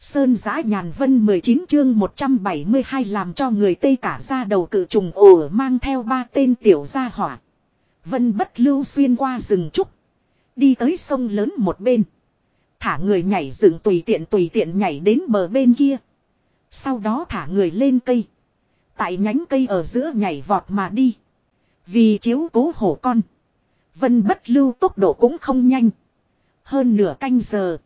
Sơn giã nhàn vân 19 chương 172 làm cho người Tây cả ra đầu cự trùng ổ mang theo ba tên tiểu gia hỏa. Vân bất lưu xuyên qua rừng trúc. Đi tới sông lớn một bên. Thả người nhảy rừng tùy tiện tùy tiện nhảy đến bờ bên kia. Sau đó thả người lên cây. Tại nhánh cây ở giữa nhảy vọt mà đi. Vì chiếu cố hổ con. Vân bất lưu tốc độ cũng không nhanh. Hơn nửa canh giờ.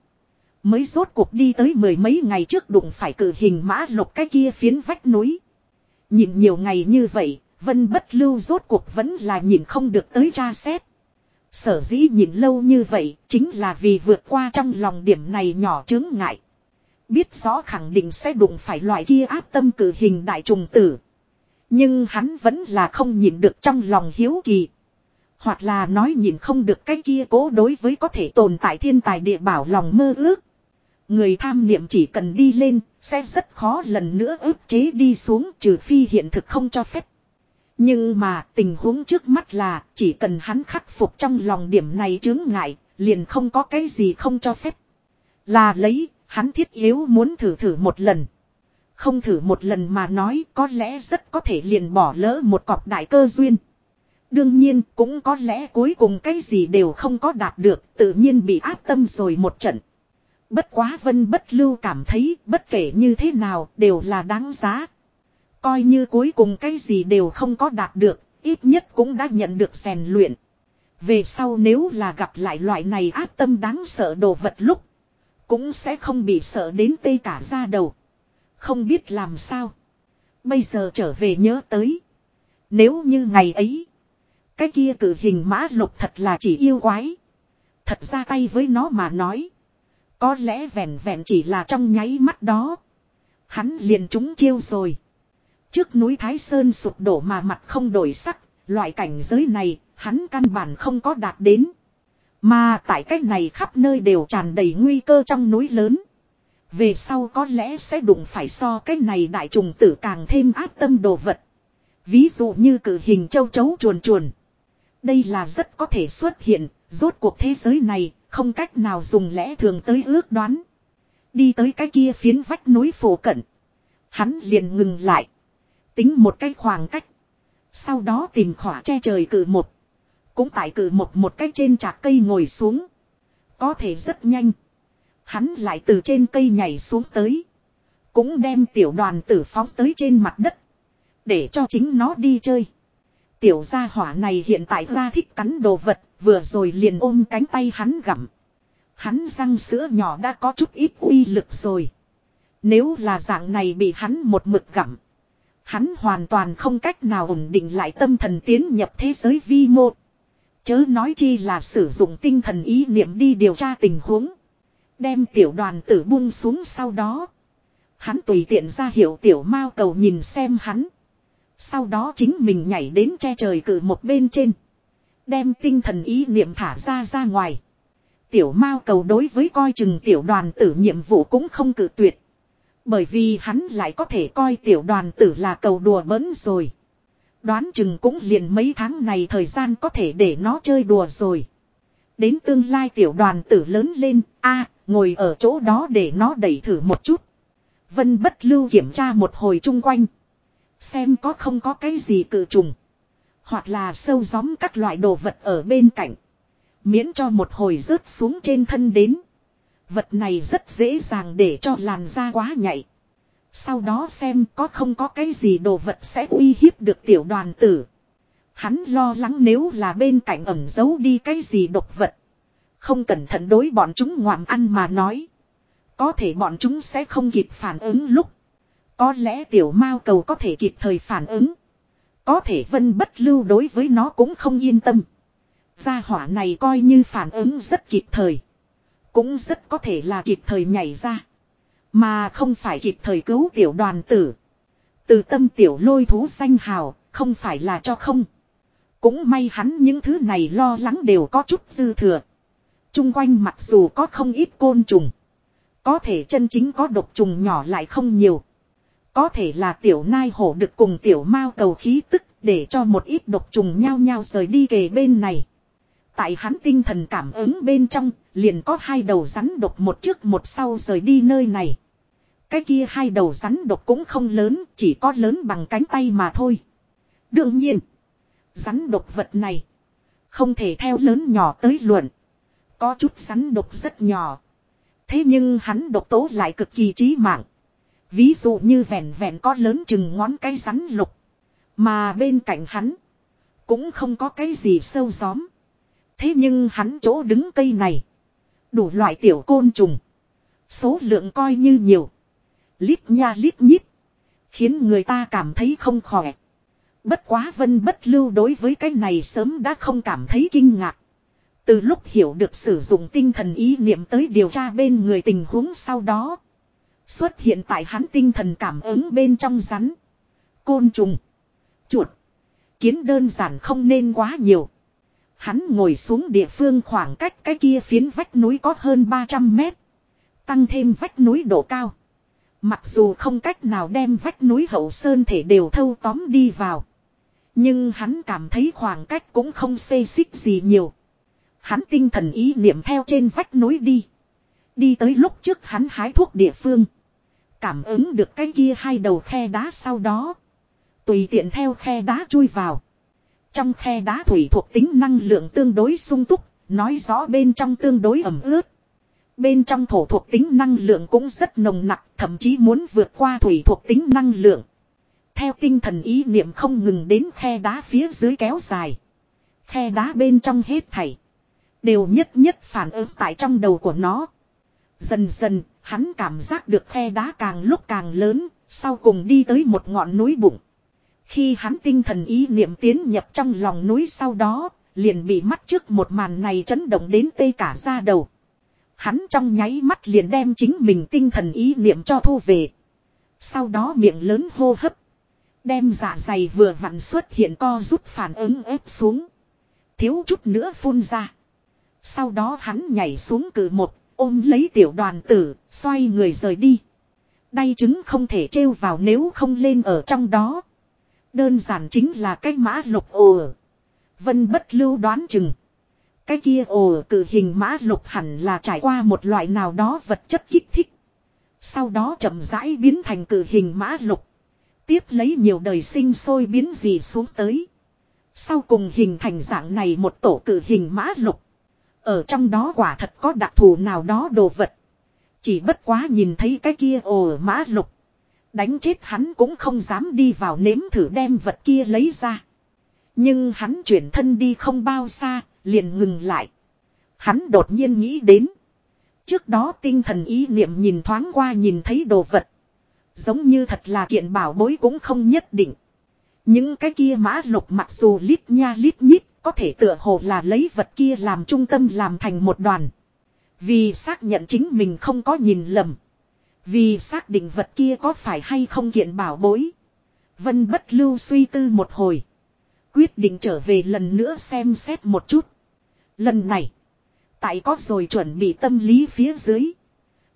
Mới rốt cuộc đi tới mười mấy ngày trước đụng phải cử hình mã lục cái kia phiến vách núi. Nhìn nhiều ngày như vậy, vân bất lưu rốt cuộc vẫn là nhìn không được tới tra xét. Sở dĩ nhìn lâu như vậy, chính là vì vượt qua trong lòng điểm này nhỏ chứng ngại. Biết rõ khẳng định sẽ đụng phải loại kia áp tâm cử hình đại trùng tử. Nhưng hắn vẫn là không nhìn được trong lòng hiếu kỳ. Hoặc là nói nhìn không được cái kia cố đối với có thể tồn tại thiên tài địa bảo lòng mơ ước. Người tham niệm chỉ cần đi lên, sẽ rất khó lần nữa ức chế đi xuống trừ phi hiện thực không cho phép. Nhưng mà tình huống trước mắt là chỉ cần hắn khắc phục trong lòng điểm này chướng ngại, liền không có cái gì không cho phép. Là lấy, hắn thiết yếu muốn thử thử một lần. Không thử một lần mà nói có lẽ rất có thể liền bỏ lỡ một cọc đại cơ duyên. Đương nhiên cũng có lẽ cuối cùng cái gì đều không có đạt được tự nhiên bị áp tâm rồi một trận. Bất quá vân bất lưu cảm thấy bất kể như thế nào đều là đáng giá. Coi như cuối cùng cái gì đều không có đạt được, ít nhất cũng đã nhận được rèn luyện. Về sau nếu là gặp lại loại này áp tâm đáng sợ đồ vật lúc, cũng sẽ không bị sợ đến tê cả ra đầu. Không biết làm sao. Bây giờ trở về nhớ tới. Nếu như ngày ấy, cái kia cử hình mã lục thật là chỉ yêu quái. Thật ra tay với nó mà nói. Có lẽ vẹn vẹn chỉ là trong nháy mắt đó. Hắn liền trúng chiêu rồi. Trước núi Thái Sơn sụp đổ mà mặt không đổi sắc, loại cảnh giới này, hắn căn bản không có đạt đến. Mà tại cách này khắp nơi đều tràn đầy nguy cơ trong núi lớn. Về sau có lẽ sẽ đụng phải so cái này đại trùng tử càng thêm áp tâm đồ vật. Ví dụ như cử hình châu chấu chuồn chuồn. Đây là rất có thể xuất hiện, rốt cuộc thế giới này, không cách nào dùng lẽ thường tới ước đoán. Đi tới cái kia phiến vách núi phổ cận. Hắn liền ngừng lại. Tính một cái khoảng cách. Sau đó tìm khỏa che trời cử một. Cũng tại cử một một cái trên trạc cây ngồi xuống. Có thể rất nhanh. Hắn lại từ trên cây nhảy xuống tới. Cũng đem tiểu đoàn tử phóng tới trên mặt đất. Để cho chính nó đi chơi. Tiểu gia hỏa này hiện tại ra thích cắn đồ vật, vừa rồi liền ôm cánh tay hắn gặm. Hắn răng sữa nhỏ đã có chút ít uy lực rồi. Nếu là dạng này bị hắn một mực gặm. Hắn hoàn toàn không cách nào ổn định lại tâm thần tiến nhập thế giới vi mô. Chớ nói chi là sử dụng tinh thần ý niệm đi điều tra tình huống. Đem tiểu đoàn tử buông xuống sau đó. Hắn tùy tiện ra hiệu tiểu mao cầu nhìn xem hắn. Sau đó chính mình nhảy đến che trời cử một bên trên. Đem tinh thần ý niệm thả ra ra ngoài. Tiểu mao cầu đối với coi chừng tiểu đoàn tử nhiệm vụ cũng không cử tuyệt. Bởi vì hắn lại có thể coi tiểu đoàn tử là cầu đùa bỡn rồi. Đoán chừng cũng liền mấy tháng này thời gian có thể để nó chơi đùa rồi. Đến tương lai tiểu đoàn tử lớn lên, a ngồi ở chỗ đó để nó đẩy thử một chút. Vân bất lưu kiểm tra một hồi chung quanh. Xem có không có cái gì cự trùng. Hoặc là sâu gióm các loại đồ vật ở bên cạnh. Miễn cho một hồi rớt xuống trên thân đến. Vật này rất dễ dàng để cho làn da quá nhạy. Sau đó xem có không có cái gì đồ vật sẽ uy hiếp được tiểu đoàn tử. Hắn lo lắng nếu là bên cạnh ẩn giấu đi cái gì độc vật. Không cẩn thận đối bọn chúng ngoạm ăn mà nói. Có thể bọn chúng sẽ không kịp phản ứng lúc. Có lẽ tiểu mao cầu có thể kịp thời phản ứng. Có thể vân bất lưu đối với nó cũng không yên tâm. Gia hỏa này coi như phản ứng rất kịp thời. Cũng rất có thể là kịp thời nhảy ra. Mà không phải kịp thời cứu tiểu đoàn tử. Từ tâm tiểu lôi thú xanh hào, không phải là cho không. Cũng may hắn những thứ này lo lắng đều có chút dư thừa. Trung quanh mặc dù có không ít côn trùng. Có thể chân chính có độc trùng nhỏ lại không nhiều. Có thể là tiểu nai hổ được cùng tiểu mao cầu khí tức để cho một ít độc trùng nhao nhao rời đi kề bên này. Tại hắn tinh thần cảm ứng bên trong, liền có hai đầu rắn độc một trước một sau rời đi nơi này. cái kia hai đầu rắn độc cũng không lớn, chỉ có lớn bằng cánh tay mà thôi. Đương nhiên, rắn độc vật này không thể theo lớn nhỏ tới luận. Có chút rắn độc rất nhỏ. Thế nhưng hắn độc tố lại cực kỳ trí mạng. Ví dụ như vẹn vẹn có lớn chừng ngón cái rắn lục. Mà bên cạnh hắn. Cũng không có cái gì sâu gióm. Thế nhưng hắn chỗ đứng cây này. Đủ loại tiểu côn trùng. Số lượng coi như nhiều. Lít nha lít nhít. Khiến người ta cảm thấy không khỏe. Bất quá vân bất lưu đối với cái này sớm đã không cảm thấy kinh ngạc. Từ lúc hiểu được sử dụng tinh thần ý niệm tới điều tra bên người tình huống sau đó. Xuất hiện tại hắn tinh thần cảm ứng bên trong rắn. Côn trùng. Chuột. Kiến đơn giản không nên quá nhiều. Hắn ngồi xuống địa phương khoảng cách cái kia phiến vách núi có hơn 300 mét. Tăng thêm vách núi độ cao. Mặc dù không cách nào đem vách núi hậu sơn thể đều thâu tóm đi vào. Nhưng hắn cảm thấy khoảng cách cũng không xê xích gì nhiều. Hắn tinh thần ý niệm theo trên vách núi đi. Đi tới lúc trước hắn hái thuốc địa phương. Cảm ứng được cái kia hai đầu khe đá sau đó. Tùy tiện theo khe đá chui vào. Trong khe đá thủy thuộc tính năng lượng tương đối sung túc, nói rõ bên trong tương đối ẩm ướt. Bên trong thổ thuộc tính năng lượng cũng rất nồng nặc, thậm chí muốn vượt qua thủy thuộc tính năng lượng. Theo tinh thần ý niệm không ngừng đến khe đá phía dưới kéo dài. Khe đá bên trong hết thảy. Đều nhất nhất phản ứng tại trong đầu của nó. Dần dần, hắn cảm giác được khe đá càng lúc càng lớn, sau cùng đi tới một ngọn núi bụng. Khi hắn tinh thần ý niệm tiến nhập trong lòng núi sau đó, liền bị mắt trước một màn này chấn động đến tê cả da đầu. Hắn trong nháy mắt liền đem chính mình tinh thần ý niệm cho thu về. Sau đó miệng lớn hô hấp. Đem dạ dày vừa vặn xuất hiện co rút phản ứng ép xuống. Thiếu chút nữa phun ra. Sau đó hắn nhảy xuống cử một, ôm lấy tiểu đoàn tử, xoay người rời đi. Đay trứng không thể trêu vào nếu không lên ở trong đó. Đơn giản chính là cái mã lục ồ. Vân bất lưu đoán chừng. Cái kia ồ cử hình mã lục hẳn là trải qua một loại nào đó vật chất kích thích. Sau đó chậm rãi biến thành cử hình mã lục. Tiếp lấy nhiều đời sinh sôi biến gì xuống tới. Sau cùng hình thành dạng này một tổ cử hình mã lục. Ở trong đó quả thật có đặc thù nào đó đồ vật. Chỉ bất quá nhìn thấy cái kia ồ mã lục. Đánh chết hắn cũng không dám đi vào nếm thử đem vật kia lấy ra. Nhưng hắn chuyển thân đi không bao xa, liền ngừng lại. Hắn đột nhiên nghĩ đến. Trước đó tinh thần ý niệm nhìn thoáng qua nhìn thấy đồ vật. Giống như thật là kiện bảo bối cũng không nhất định. Những cái kia mã lục mặc dù lít nha lít nhít, có thể tựa hồ là lấy vật kia làm trung tâm làm thành một đoàn. Vì xác nhận chính mình không có nhìn lầm. Vì xác định vật kia có phải hay không kiện bảo bối. Vân bất lưu suy tư một hồi. Quyết định trở về lần nữa xem xét một chút. Lần này. Tại có rồi chuẩn bị tâm lý phía dưới.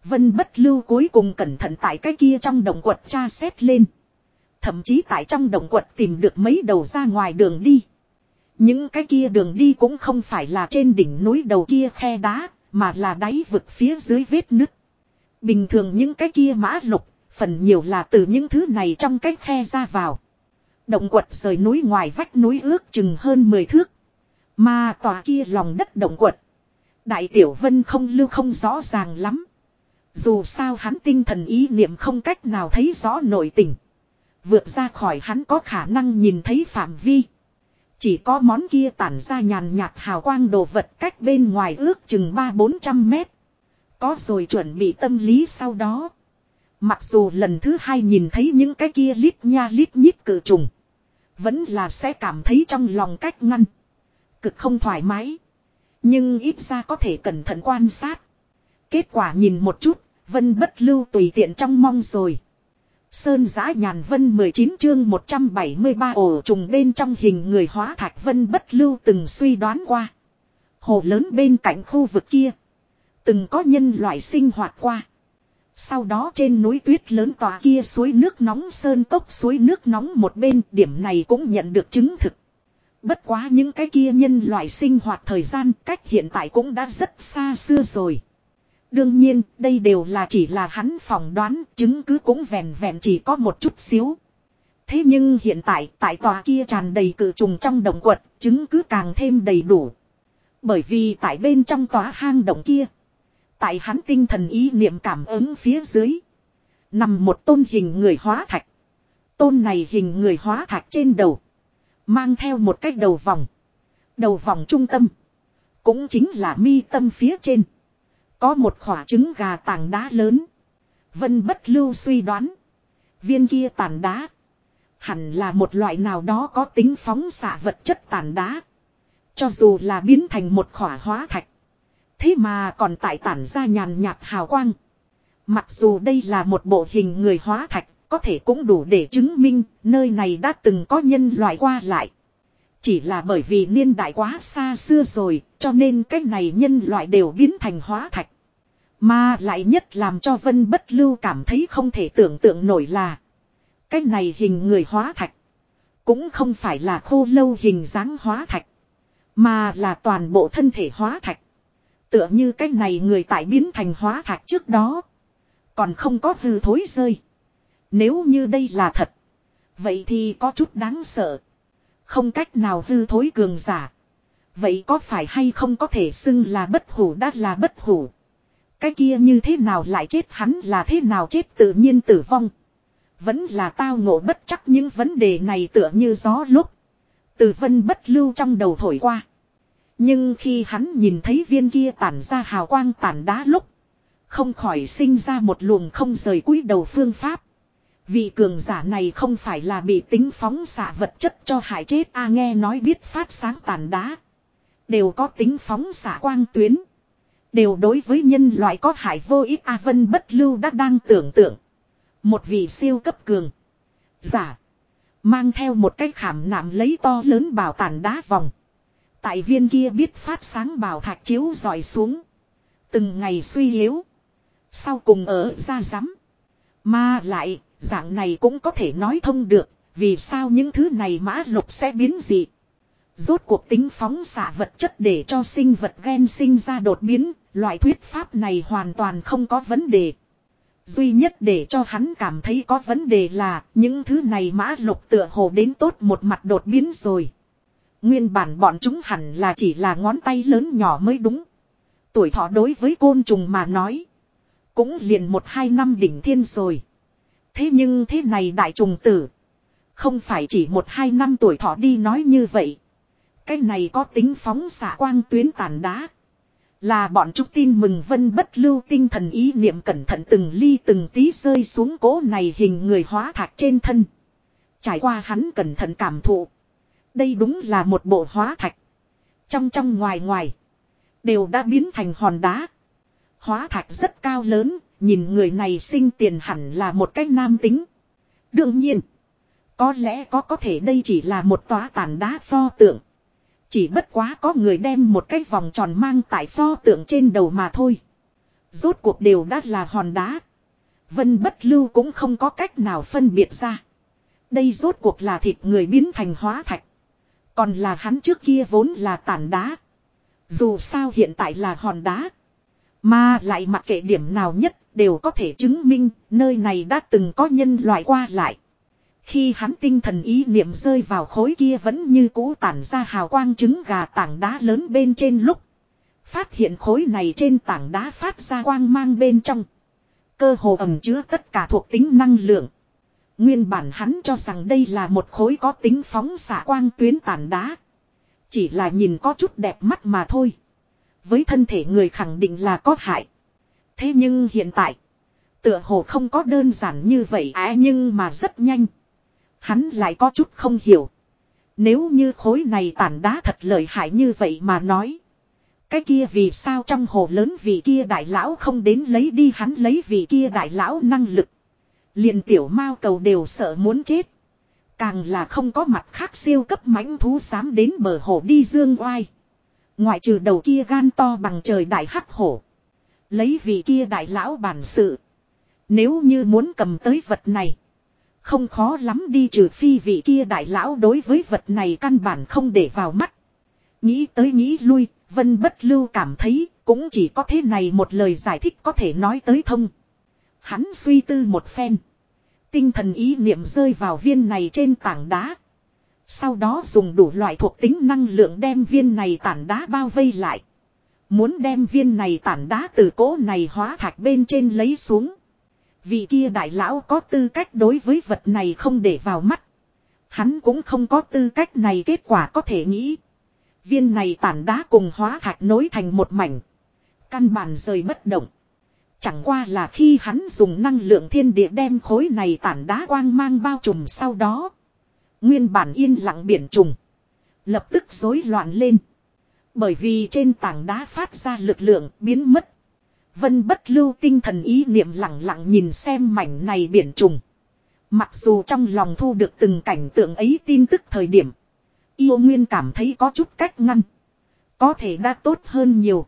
Vân bất lưu cuối cùng cẩn thận tại cái kia trong đồng quật tra xét lên. Thậm chí tại trong đồng quật tìm được mấy đầu ra ngoài đường đi. Những cái kia đường đi cũng không phải là trên đỉnh núi đầu kia khe đá, mà là đáy vực phía dưới vết nứt. Bình thường những cái kia mã lục, phần nhiều là từ những thứ này trong cái khe ra vào. Động quật rời núi ngoài vách núi ước chừng hơn 10 thước. Mà tòa kia lòng đất động quật. Đại tiểu vân không lưu không rõ ràng lắm. Dù sao hắn tinh thần ý niệm không cách nào thấy rõ nội tình. Vượt ra khỏi hắn có khả năng nhìn thấy phạm vi. Chỉ có món kia tản ra nhàn nhạt hào quang đồ vật cách bên ngoài ước chừng 3-400 mét. Có rồi chuẩn bị tâm lý sau đó. Mặc dù lần thứ hai nhìn thấy những cái kia lít nha lít nhít cử trùng. Vẫn là sẽ cảm thấy trong lòng cách ngăn. Cực không thoải mái. Nhưng ít ra có thể cẩn thận quan sát. Kết quả nhìn một chút, vân bất lưu tùy tiện trong mong rồi. Sơn giã nhàn vân 19 chương 173 ổ trùng bên trong hình người hóa thạch vân bất lưu từng suy đoán qua. Hồ lớn bên cạnh khu vực kia. Từng có nhân loại sinh hoạt qua. Sau đó trên núi tuyết lớn tòa kia suối nước nóng sơn cốc suối nước nóng một bên, điểm này cũng nhận được chứng thực. Bất quá những cái kia nhân loại sinh hoạt thời gian cách hiện tại cũng đã rất xa xưa rồi. Đương nhiên, đây đều là chỉ là hắn phỏng đoán, chứng cứ cũng vẹn vẹn chỉ có một chút xíu. Thế nhưng hiện tại, tại tòa kia tràn đầy cử trùng trong động quật, chứng cứ càng thêm đầy đủ. Bởi vì tại bên trong tòa hang động kia, tại hắn tinh thần ý niệm cảm ứng phía dưới, nằm một tôn hình người hóa thạch. Tôn này hình người hóa thạch trên đầu, mang theo một cái đầu vòng. Đầu vòng trung tâm, cũng chính là mi tâm phía trên. Có một khỏa trứng gà tảng đá lớn. Vân bất lưu suy đoán. Viên kia tàn đá. Hẳn là một loại nào đó có tính phóng xạ vật chất tàn đá. Cho dù là biến thành một khỏa hóa thạch. Thế mà còn tại tản ra nhàn nhạt hào quang. Mặc dù đây là một bộ hình người hóa thạch, có thể cũng đủ để chứng minh nơi này đã từng có nhân loại qua lại. Chỉ là bởi vì niên đại quá xa xưa rồi, cho nên cái này nhân loại đều biến thành hóa thạch. Mà lại nhất làm cho Vân Bất Lưu cảm thấy không thể tưởng tượng nổi là Cái này hình người hóa thạch Cũng không phải là khô lâu hình dáng hóa thạch Mà là toàn bộ thân thể hóa thạch. Tựa như cái này người tại biến thành hóa thạch trước đó Còn không có hư thối rơi. Nếu như đây là thật Vậy thì có chút đáng sợ. Không cách nào hư thối cường giả Vậy có phải hay không có thể xưng là bất hủ đã là bất hủ cái kia như thế nào lại chết hắn là thế nào chết tự nhiên tử vong. Vẫn là tao ngộ bất chắc những vấn đề này tựa như gió lúc. Từ vân bất lưu trong đầu thổi qua. Nhưng khi hắn nhìn thấy viên kia tản ra hào quang tản đá lúc. Không khỏi sinh ra một luồng không rời cúi đầu phương pháp. Vị cường giả này không phải là bị tính phóng xạ vật chất cho hại chết a nghe nói biết phát sáng tàn đá. Đều có tính phóng xạ quang tuyến. Đều đối với nhân loại có hại vô ích A Vân bất lưu đã đang tưởng tượng. Một vị siêu cấp cường. Giả. Mang theo một cái khảm nạm lấy to lớn bảo tàn đá vòng. Tại viên kia biết phát sáng bảo thạch chiếu dọi xuống. Từng ngày suy yếu. Sau cùng ở ra rắm. Mà lại, dạng này cũng có thể nói thông được. Vì sao những thứ này mã lục sẽ biến dị. Rốt cuộc tính phóng xạ vật chất để cho sinh vật gen sinh ra đột biến, loại thuyết pháp này hoàn toàn không có vấn đề. Duy nhất để cho hắn cảm thấy có vấn đề là những thứ này mã lục tựa hồ đến tốt một mặt đột biến rồi. Nguyên bản bọn chúng hẳn là chỉ là ngón tay lớn nhỏ mới đúng. Tuổi thọ đối với côn trùng mà nói. Cũng liền một hai năm đỉnh thiên rồi. Thế nhưng thế này đại trùng tử. Không phải chỉ một hai năm tuổi thọ đi nói như vậy. Cái này có tính phóng xạ quang tuyến tàn đá. Là bọn chúng tin mừng vân bất lưu tinh thần ý niệm cẩn thận từng ly từng tí rơi xuống cố này hình người hóa thạch trên thân. Trải qua hắn cẩn thận cảm thụ. Đây đúng là một bộ hóa thạch. Trong trong ngoài ngoài. Đều đã biến thành hòn đá. Hóa thạch rất cao lớn. Nhìn người này sinh tiền hẳn là một cách nam tính. Đương nhiên. Có lẽ có có thể đây chỉ là một tòa tàn đá pho tượng. Chỉ bất quá có người đem một cái vòng tròn mang tại pho tượng trên đầu mà thôi. Rốt cuộc đều đã là hòn đá. Vân bất lưu cũng không có cách nào phân biệt ra. Đây rốt cuộc là thịt người biến thành hóa thạch. Còn là hắn trước kia vốn là tàn đá. Dù sao hiện tại là hòn đá. Mà lại mặc kệ điểm nào nhất đều có thể chứng minh nơi này đã từng có nhân loại qua lại. Khi hắn tinh thần ý niệm rơi vào khối kia vẫn như cũ tản ra hào quang trứng gà tảng đá lớn bên trên lúc. Phát hiện khối này trên tảng đá phát ra quang mang bên trong. Cơ hồ ẩm chứa tất cả thuộc tính năng lượng. Nguyên bản hắn cho rằng đây là một khối có tính phóng xạ quang tuyến tản đá. Chỉ là nhìn có chút đẹp mắt mà thôi. Với thân thể người khẳng định là có hại. Thế nhưng hiện tại. Tựa hồ không có đơn giản như vậy à nhưng mà rất nhanh. Hắn lại có chút không hiểu. Nếu như khối này tản đá thật lợi hại như vậy mà nói. Cái kia vì sao trong hồ lớn vị kia đại lão không đến lấy đi hắn lấy vị kia đại lão năng lực. liền tiểu mao cầu đều sợ muốn chết. Càng là không có mặt khác siêu cấp mãnh thú dám đến bờ hồ đi dương oai. Ngoại trừ đầu kia gan to bằng trời đại hắc hổ. Lấy vị kia đại lão bản sự. Nếu như muốn cầm tới vật này. Không khó lắm đi trừ phi vị kia đại lão đối với vật này căn bản không để vào mắt. Nghĩ tới nghĩ lui, Vân bất lưu cảm thấy Cũng chỉ có thế này một lời giải thích có thể nói tới thông. Hắn suy tư một phen. Tinh thần ý niệm rơi vào viên này trên tảng đá. Sau đó dùng đủ loại thuộc tính năng lượng đem viên này tảng đá bao vây lại. Muốn đem viên này tản đá từ cỗ này hóa thạch bên trên lấy xuống. Vị kia đại lão có tư cách đối với vật này không để vào mắt. Hắn cũng không có tư cách này kết quả có thể nghĩ. Viên này tản đá cùng hóa thạch nối thành một mảnh. Căn bản rời bất động. Chẳng qua là khi hắn dùng năng lượng thiên địa đem khối này tản đá quang mang bao trùm sau đó. Nguyên bản yên lặng biển trùng. Lập tức rối loạn lên. Bởi vì trên tảng đá phát ra lực lượng biến mất. Vân bất lưu tinh thần ý niệm lặng lặng nhìn xem mảnh này biển trùng. Mặc dù trong lòng thu được từng cảnh tượng ấy tin tức thời điểm. Yêu Nguyên cảm thấy có chút cách ngăn. Có thể đã tốt hơn nhiều.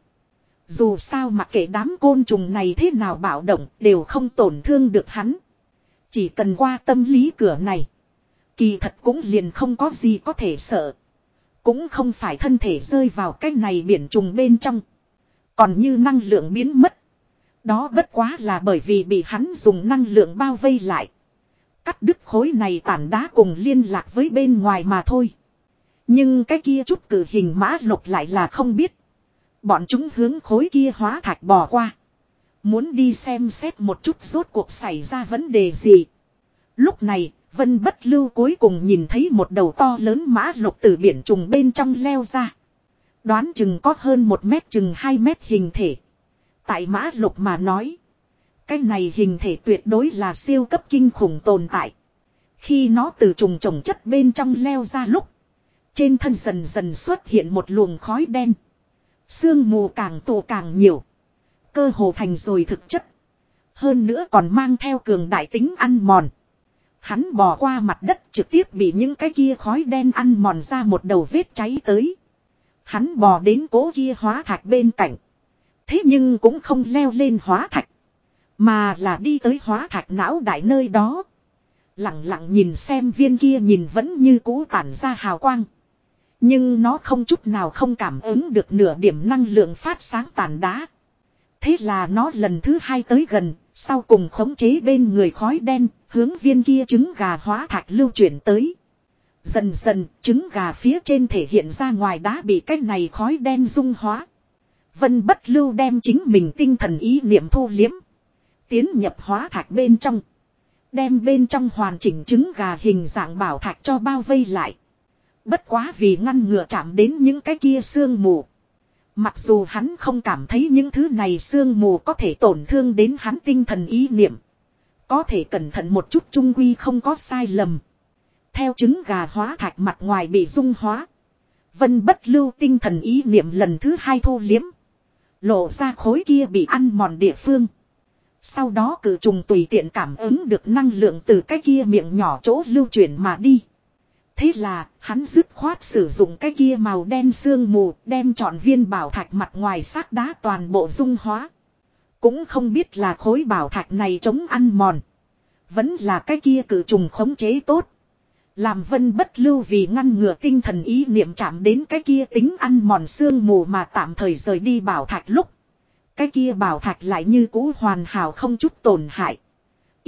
Dù sao mà kể đám côn trùng này thế nào bạo động đều không tổn thương được hắn. Chỉ cần qua tâm lý cửa này. Kỳ thật cũng liền không có gì có thể sợ. Cũng không phải thân thể rơi vào cái này biển trùng bên trong. Còn như năng lượng biến mất. Đó bất quá là bởi vì bị hắn dùng năng lượng bao vây lại. Cắt đứt khối này tản đá cùng liên lạc với bên ngoài mà thôi. Nhưng cái kia chút cử hình mã lục lại là không biết. Bọn chúng hướng khối kia hóa thạch bỏ qua. Muốn đi xem xét một chút rốt cuộc xảy ra vấn đề gì. Lúc này, Vân Bất Lưu cuối cùng nhìn thấy một đầu to lớn mã lục từ biển trùng bên trong leo ra. Đoán chừng có hơn một mét chừng hai mét hình thể. Tại mã lục mà nói. Cái này hình thể tuyệt đối là siêu cấp kinh khủng tồn tại. Khi nó từ trùng trồng chất bên trong leo ra lúc. Trên thân dần dần xuất hiện một luồng khói đen. Sương mù càng tụ càng nhiều. Cơ hồ thành rồi thực chất. Hơn nữa còn mang theo cường đại tính ăn mòn. Hắn bò qua mặt đất trực tiếp bị những cái kia khói đen ăn mòn ra một đầu vết cháy tới. Hắn bò đến cố kia hóa thạch bên cạnh. Thế nhưng cũng không leo lên hóa thạch. Mà là đi tới hóa thạch não đại nơi đó. Lặng lặng nhìn xem viên kia nhìn vẫn như cũ tản ra hào quang. Nhưng nó không chút nào không cảm ứng được nửa điểm năng lượng phát sáng tàn đá. Thế là nó lần thứ hai tới gần, sau cùng khống chế bên người khói đen, hướng viên kia trứng gà hóa thạch lưu chuyển tới. Dần dần, trứng gà phía trên thể hiện ra ngoài đá bị cái này khói đen dung hóa. Vân bất lưu đem chính mình tinh thần ý niệm thu liếm. Tiến nhập hóa thạch bên trong. Đem bên trong hoàn chỉnh trứng gà hình dạng bảo thạch cho bao vây lại. Bất quá vì ngăn ngừa chạm đến những cái kia sương mù. Mặc dù hắn không cảm thấy những thứ này sương mù có thể tổn thương đến hắn tinh thần ý niệm. Có thể cẩn thận một chút trung quy không có sai lầm. Theo trứng gà hóa thạch mặt ngoài bị dung hóa. Vân bất lưu tinh thần ý niệm lần thứ hai thu liếm. Lộ ra khối kia bị ăn mòn địa phương. Sau đó cử trùng tùy tiện cảm ứng được năng lượng từ cái kia miệng nhỏ chỗ lưu chuyển mà đi. Thế là, hắn dứt khoát sử dụng cái kia màu đen sương mù, đem trọn viên bảo thạch mặt ngoài xác đá toàn bộ dung hóa. Cũng không biết là khối bảo thạch này chống ăn mòn. Vẫn là cái kia cử trùng khống chế tốt. Làm vân bất lưu vì ngăn ngừa tinh thần ý niệm chạm đến cái kia tính ăn mòn xương mù mà tạm thời rời đi bảo thạch lúc. Cái kia bảo thạch lại như cũ hoàn hảo không chút tổn hại.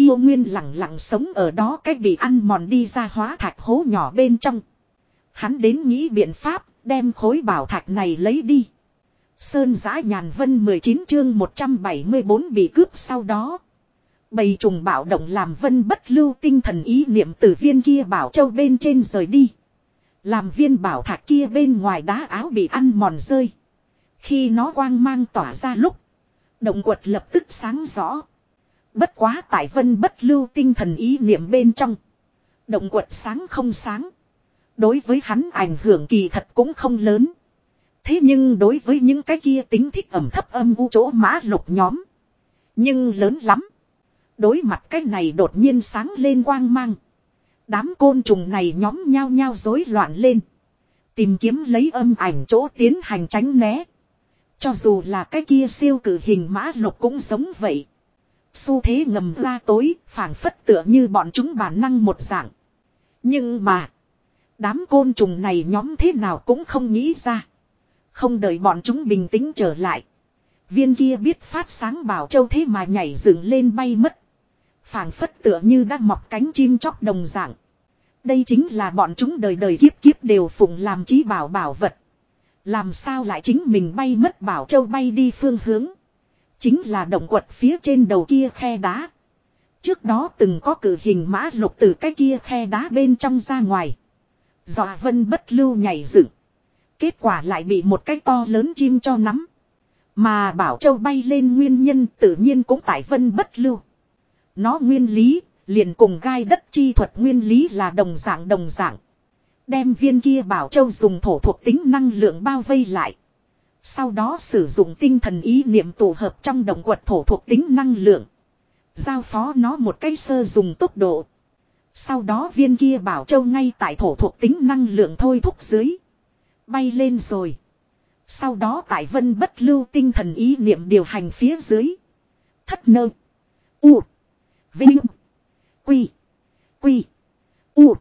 Yêu nguyên lặng lặng sống ở đó cách bị ăn mòn đi ra hóa thạch hố nhỏ bên trong. Hắn đến nghĩ biện pháp, đem khối bảo thạch này lấy đi. Sơn giã nhàn vân 19 chương 174 bị cướp sau đó. Bầy trùng bảo động làm vân bất lưu tinh thần ý niệm từ viên kia bảo châu bên trên rời đi. Làm viên bảo thạch kia bên ngoài đá áo bị ăn mòn rơi. Khi nó quang mang tỏa ra lúc. Động quật lập tức sáng rõ. Bất quá tại vân bất lưu tinh thần ý niệm bên trong. Động quật sáng không sáng. Đối với hắn ảnh hưởng kỳ thật cũng không lớn. Thế nhưng đối với những cái kia tính thích ẩm thấp âm u chỗ mã lục nhóm. Nhưng lớn lắm. Đối mặt cái này đột nhiên sáng lên quang mang. Đám côn trùng này nhóm nhao nhao rối loạn lên. Tìm kiếm lấy âm ảnh chỗ tiến hành tránh né. Cho dù là cái kia siêu cử hình mã lục cũng giống vậy. Xu thế ngầm la tối, phản phất tựa như bọn chúng bản năng một dạng. Nhưng mà, đám côn trùng này nhóm thế nào cũng không nghĩ ra. Không đợi bọn chúng bình tĩnh trở lại. Viên kia biết phát sáng bảo châu thế mà nhảy dựng lên bay mất. phảng phất tựa như đang mọc cánh chim chóc đồng dạng. Đây chính là bọn chúng đời đời kiếp kiếp đều phụng làm trí bảo bảo vật. Làm sao lại chính mình bay mất bảo châu bay đi phương hướng. Chính là động quật phía trên đầu kia khe đá. Trước đó từng có cử hình mã lục từ cái kia khe đá bên trong ra ngoài. Dọa vân bất lưu nhảy dựng. Kết quả lại bị một cái to lớn chim cho nắm. Mà bảo châu bay lên nguyên nhân tự nhiên cũng tại vân bất lưu. Nó nguyên lý, liền cùng gai đất chi thuật nguyên lý là đồng dạng đồng dạng. Đem viên kia bảo châu dùng thổ thuộc tính năng lượng bao vây lại. Sau đó sử dụng tinh thần ý niệm tổ hợp trong động quật thổ thuộc tính năng lượng. Giao phó nó một cái sơ dùng tốc độ. Sau đó viên kia bảo châu ngay tại thổ thuộc tính năng lượng thôi thúc dưới. Bay lên rồi. Sau đó tại vân bất lưu tinh thần ý niệm điều hành phía dưới. Thất nơ. U. Vinh. Quy. Quy. U.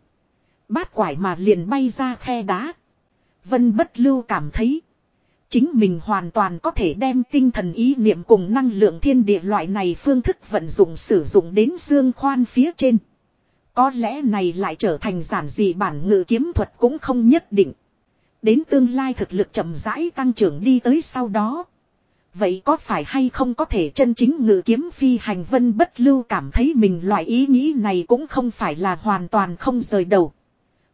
Bát quải mà liền bay ra khe đá. Vân bất lưu cảm thấy. Chính mình hoàn toàn có thể đem tinh thần ý niệm cùng năng lượng thiên địa loại này phương thức vận dụng sử dụng đến xương khoan phía trên. Có lẽ này lại trở thành giản dị bản ngự kiếm thuật cũng không nhất định. Đến tương lai thực lực chậm rãi tăng trưởng đi tới sau đó. Vậy có phải hay không có thể chân chính ngự kiếm phi hành vân bất lưu cảm thấy mình loại ý nghĩ này cũng không phải là hoàn toàn không rời đầu.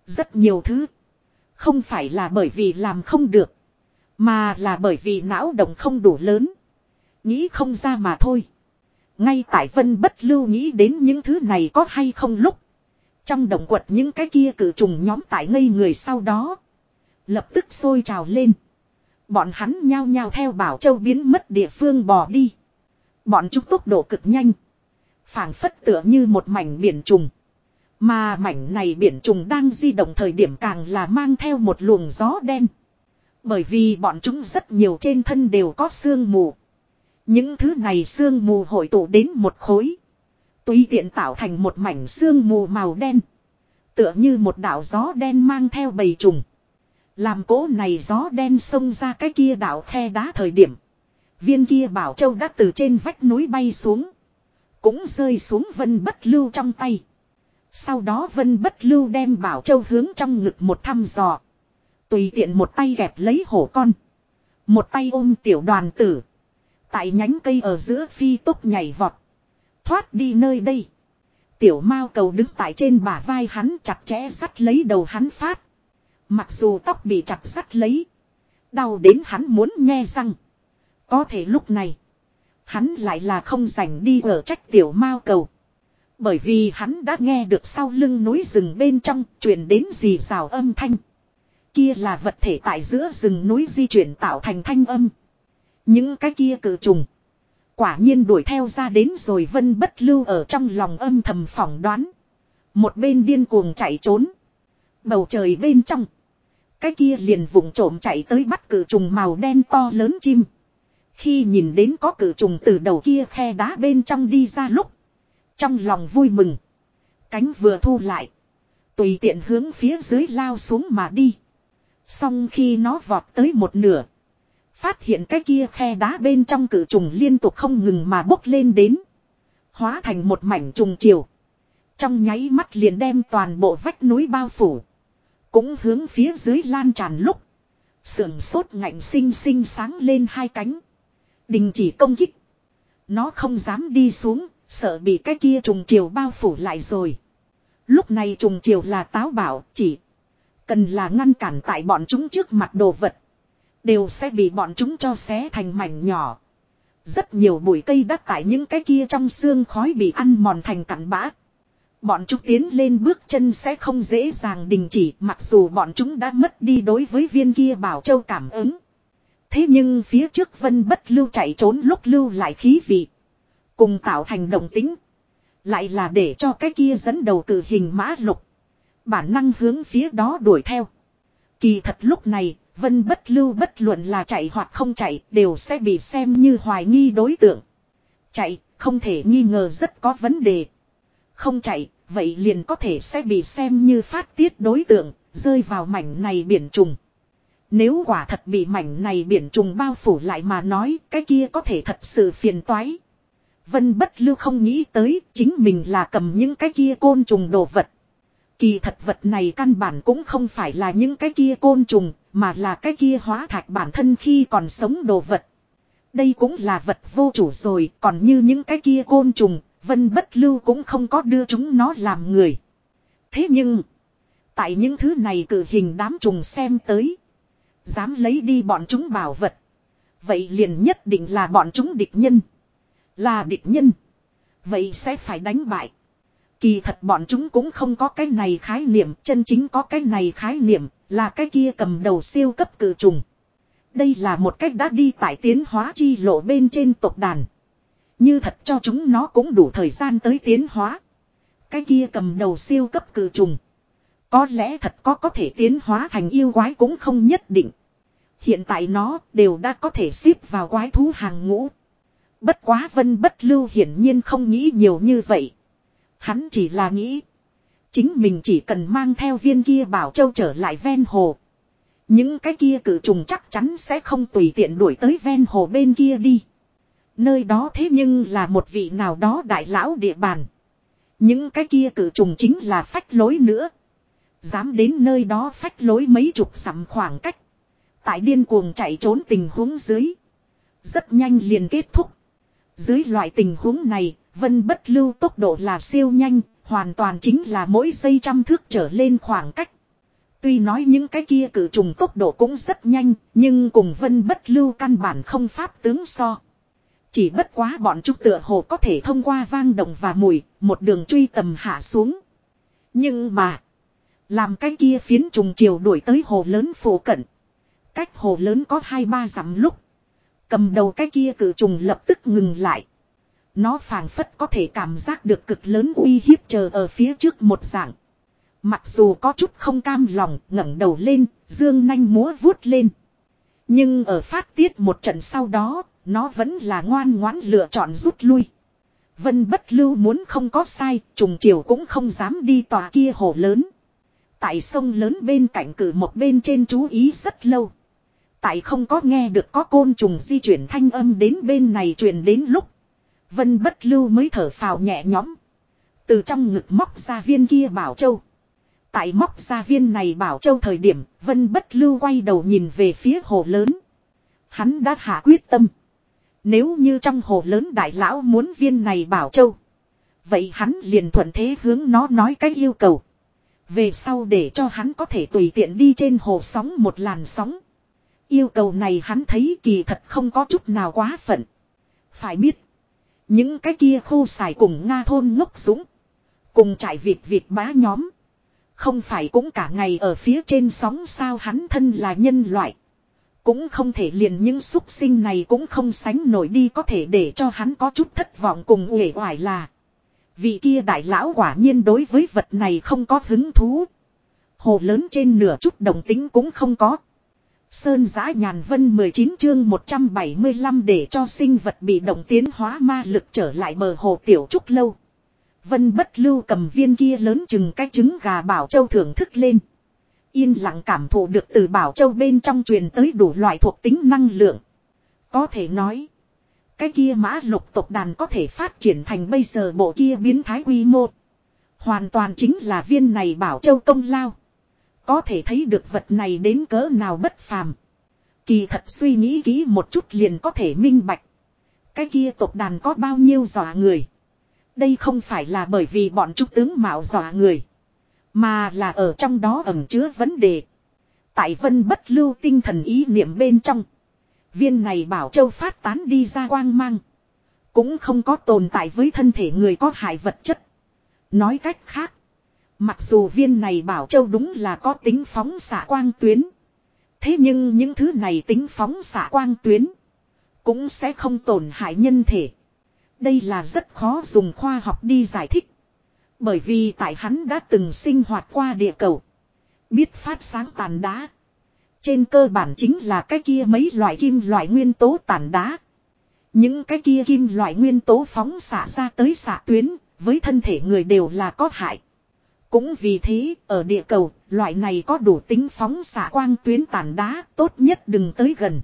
Rất nhiều thứ. Không phải là bởi vì làm không được. Mà là bởi vì não động không đủ lớn. Nghĩ không ra mà thôi. Ngay tại vân bất lưu nghĩ đến những thứ này có hay không lúc. Trong động quật những cái kia cử trùng nhóm tại ngây người sau đó. Lập tức sôi trào lên. Bọn hắn nhao nhao theo bảo châu biến mất địa phương bò đi. Bọn chúng tốc độ cực nhanh. phảng phất tựa như một mảnh biển trùng. Mà mảnh này biển trùng đang di động thời điểm càng là mang theo một luồng gió đen. Bởi vì bọn chúng rất nhiều trên thân đều có sương mù. Những thứ này sương mù hội tụ đến một khối. Tùy tiện tạo thành một mảnh sương mù màu đen. Tựa như một đạo gió đen mang theo bầy trùng. Làm cỗ này gió đen xông ra cái kia đảo khe đá thời điểm. Viên kia bảo châu đã từ trên vách núi bay xuống. Cũng rơi xuống vân bất lưu trong tay. Sau đó vân bất lưu đem bảo châu hướng trong ngực một thăm dò. Tùy tiện một tay gẹp lấy hổ con. Một tay ôm tiểu đoàn tử. Tại nhánh cây ở giữa phi tốc nhảy vọt. Thoát đi nơi đây. Tiểu mao cầu đứng tại trên bả vai hắn chặt chẽ sắt lấy đầu hắn phát. Mặc dù tóc bị chặt sắt lấy. Đau đến hắn muốn nghe răng. Có thể lúc này. Hắn lại là không rảnh đi ở trách tiểu mao cầu. Bởi vì hắn đã nghe được sau lưng núi rừng bên trong truyền đến gì rào âm thanh. Kia là vật thể tại giữa rừng núi di chuyển tạo thành thanh âm. Những cái kia cử trùng. Quả nhiên đuổi theo ra đến rồi vân bất lưu ở trong lòng âm thầm phỏng đoán. Một bên điên cuồng chạy trốn. Bầu trời bên trong. Cái kia liền vùng trộm chạy tới bắt cử trùng màu đen to lớn chim. Khi nhìn đến có cử trùng từ đầu kia khe đá bên trong đi ra lúc. Trong lòng vui mừng. Cánh vừa thu lại. Tùy tiện hướng phía dưới lao xuống mà đi. Xong khi nó vọt tới một nửa. Phát hiện cái kia khe đá bên trong cử trùng liên tục không ngừng mà bốc lên đến. Hóa thành một mảnh trùng chiều. Trong nháy mắt liền đem toàn bộ vách núi bao phủ. Cũng hướng phía dưới lan tràn lúc. Sườn sốt ngạnh xinh xinh sáng lên hai cánh. Đình chỉ công kích. Nó không dám đi xuống, sợ bị cái kia trùng chiều bao phủ lại rồi. Lúc này trùng chiều là táo bảo, chỉ cần là ngăn cản tại bọn chúng trước mặt đồ vật. Đều sẽ bị bọn chúng cho xé thành mảnh nhỏ. Rất nhiều bụi cây đắt tại những cái kia trong xương khói bị ăn mòn thành cặn bã. Bọn chúng tiến lên bước chân sẽ không dễ dàng đình chỉ, mặc dù bọn chúng đã mất đi đối với viên kia bảo châu cảm ứng. Thế nhưng phía trước vân bất lưu chạy trốn lúc lưu lại khí vị. Cùng tạo thành động tính. Lại là để cho cái kia dẫn đầu cử hình mã lục. Bản năng hướng phía đó đuổi theo. Kỳ thật lúc này, vân bất lưu bất luận là chạy hoặc không chạy đều sẽ bị xem như hoài nghi đối tượng. Chạy, không thể nghi ngờ rất có vấn đề. Không chạy, vậy liền có thể sẽ bị xem như phát tiết đối tượng, rơi vào mảnh này biển trùng. Nếu quả thật bị mảnh này biển trùng bao phủ lại mà nói cái kia có thể thật sự phiền toái. Vân bất lưu không nghĩ tới chính mình là cầm những cái kia côn trùng đồ vật. Kỳ thật vật này căn bản cũng không phải là những cái kia côn trùng, mà là cái kia hóa thạch bản thân khi còn sống đồ vật. Đây cũng là vật vô chủ rồi, còn như những cái kia côn trùng, Vân bất lưu cũng không có đưa chúng nó làm người. Thế nhưng, tại những thứ này cử hình đám trùng xem tới. Dám lấy đi bọn chúng bảo vật. Vậy liền nhất định là bọn chúng địch nhân. Là địch nhân. Vậy sẽ phải đánh bại. Kỳ thật bọn chúng cũng không có cái này khái niệm. Chân chính có cái này khái niệm. Là cái kia cầm đầu siêu cấp cử trùng. Đây là một cách đã đi tại tiến hóa chi lộ bên trên tộc đàn. Như thật cho chúng nó cũng đủ thời gian tới tiến hóa. Cái kia cầm đầu siêu cấp cử trùng. Có lẽ thật có có thể tiến hóa thành yêu quái cũng không nhất định. Hiện tại nó đều đã có thể xếp vào quái thú hàng ngũ. Bất quá vân bất lưu hiển nhiên không nghĩ nhiều như vậy. Hắn chỉ là nghĩ. Chính mình chỉ cần mang theo viên kia bảo châu trở lại ven hồ. Những cái kia cử trùng chắc chắn sẽ không tùy tiện đuổi tới ven hồ bên kia đi. Nơi đó thế nhưng là một vị nào đó đại lão địa bàn. Những cái kia cử trùng chính là phách lối nữa. Dám đến nơi đó phách lối mấy chục dặm khoảng cách. Tại điên cuồng chạy trốn tình huống dưới. Rất nhanh liền kết thúc. Dưới loại tình huống này, vân bất lưu tốc độ là siêu nhanh, hoàn toàn chính là mỗi giây trăm thước trở lên khoảng cách. Tuy nói những cái kia cử trùng tốc độ cũng rất nhanh, nhưng cùng vân bất lưu căn bản không pháp tướng so. Chỉ bất quá bọn chúng tựa hồ có thể thông qua vang động và mùi, một đường truy tầm hạ xuống. Nhưng mà, làm cái kia phiến trùng chiều đuổi tới hồ lớn phổ cận. Cách hồ lớn có hai ba dặm lúc. Cầm đầu cái kia cử trùng lập tức ngừng lại. Nó phảng phất có thể cảm giác được cực lớn uy hiếp chờ ở phía trước một dạng. Mặc dù có chút không cam lòng ngẩng đầu lên, dương nanh múa vuốt lên. Nhưng ở phát tiết một trận sau đó, nó vẫn là ngoan ngoãn lựa chọn rút lui. Vân bất lưu muốn không có sai, trùng chiều cũng không dám đi tòa kia hồ lớn. Tại sông lớn bên cạnh cử một bên trên chú ý rất lâu. Tại không có nghe được có côn trùng di chuyển thanh âm đến bên này truyền đến lúc. Vân bất lưu mới thở phào nhẹ nhõm. Từ trong ngực móc ra viên kia bảo châu. Tại móc ra viên này bảo châu thời điểm, Vân bất lưu quay đầu nhìn về phía hồ lớn. Hắn đã hạ quyết tâm. Nếu như trong hồ lớn đại lão muốn viên này bảo châu. Vậy hắn liền thuận thế hướng nó nói cái yêu cầu. Về sau để cho hắn có thể tùy tiện đi trên hồ sóng một làn sóng. Yêu cầu này hắn thấy kỳ thật không có chút nào quá phận. Phải biết. Những cái kia khô xài cùng Nga thôn ngốc súng. Cùng trải vịt vịt bá nhóm. Không phải cũng cả ngày ở phía trên sóng sao hắn thân là nhân loại. Cũng không thể liền những xúc sinh này cũng không sánh nổi đi có thể để cho hắn có chút thất vọng cùng uể oải là. Vị kia đại lão quả nhiên đối với vật này không có hứng thú. Hồ lớn trên nửa chút đồng tính cũng không có. Sơn giã nhàn vân 19 chương 175 để cho sinh vật bị động tiến hóa ma lực trở lại bờ hồ tiểu trúc lâu. Vân bất lưu cầm viên kia lớn chừng cái trứng gà bảo châu thưởng thức lên. Yên lặng cảm thụ được từ bảo châu bên trong truyền tới đủ loại thuộc tính năng lượng. Có thể nói. Cái kia mã lục tộc đàn có thể phát triển thành bây giờ bộ kia biến thái quy mô. Hoàn toàn chính là viên này bảo châu công lao. Có thể thấy được vật này đến cỡ nào bất phàm. Kỳ thật suy nghĩ kỹ một chút liền có thể minh bạch. Cái kia tộc đàn có bao nhiêu dọa người. Đây không phải là bởi vì bọn trúc tướng mạo dọa người. Mà là ở trong đó ẩn chứa vấn đề. Tại vân bất lưu tinh thần ý niệm bên trong. Viên này bảo châu phát tán đi ra quang mang. Cũng không có tồn tại với thân thể người có hại vật chất. Nói cách khác. Mặc dù viên này bảo châu đúng là có tính phóng xạ quang tuyến. Thế nhưng những thứ này tính phóng xạ quang tuyến. Cũng sẽ không tổn hại nhân thể. Đây là rất khó dùng khoa học đi giải thích. Bởi vì tại hắn đã từng sinh hoạt qua địa cầu. Biết phát sáng tàn đá. Trên cơ bản chính là cái kia mấy loại kim loại nguyên tố tàn đá. Những cái kia kim loại nguyên tố phóng xạ ra tới xạ tuyến, với thân thể người đều là có hại. Cũng vì thế, ở địa cầu, Loại này có đủ tính phóng xạ quang tuyến tàn đá tốt nhất đừng tới gần.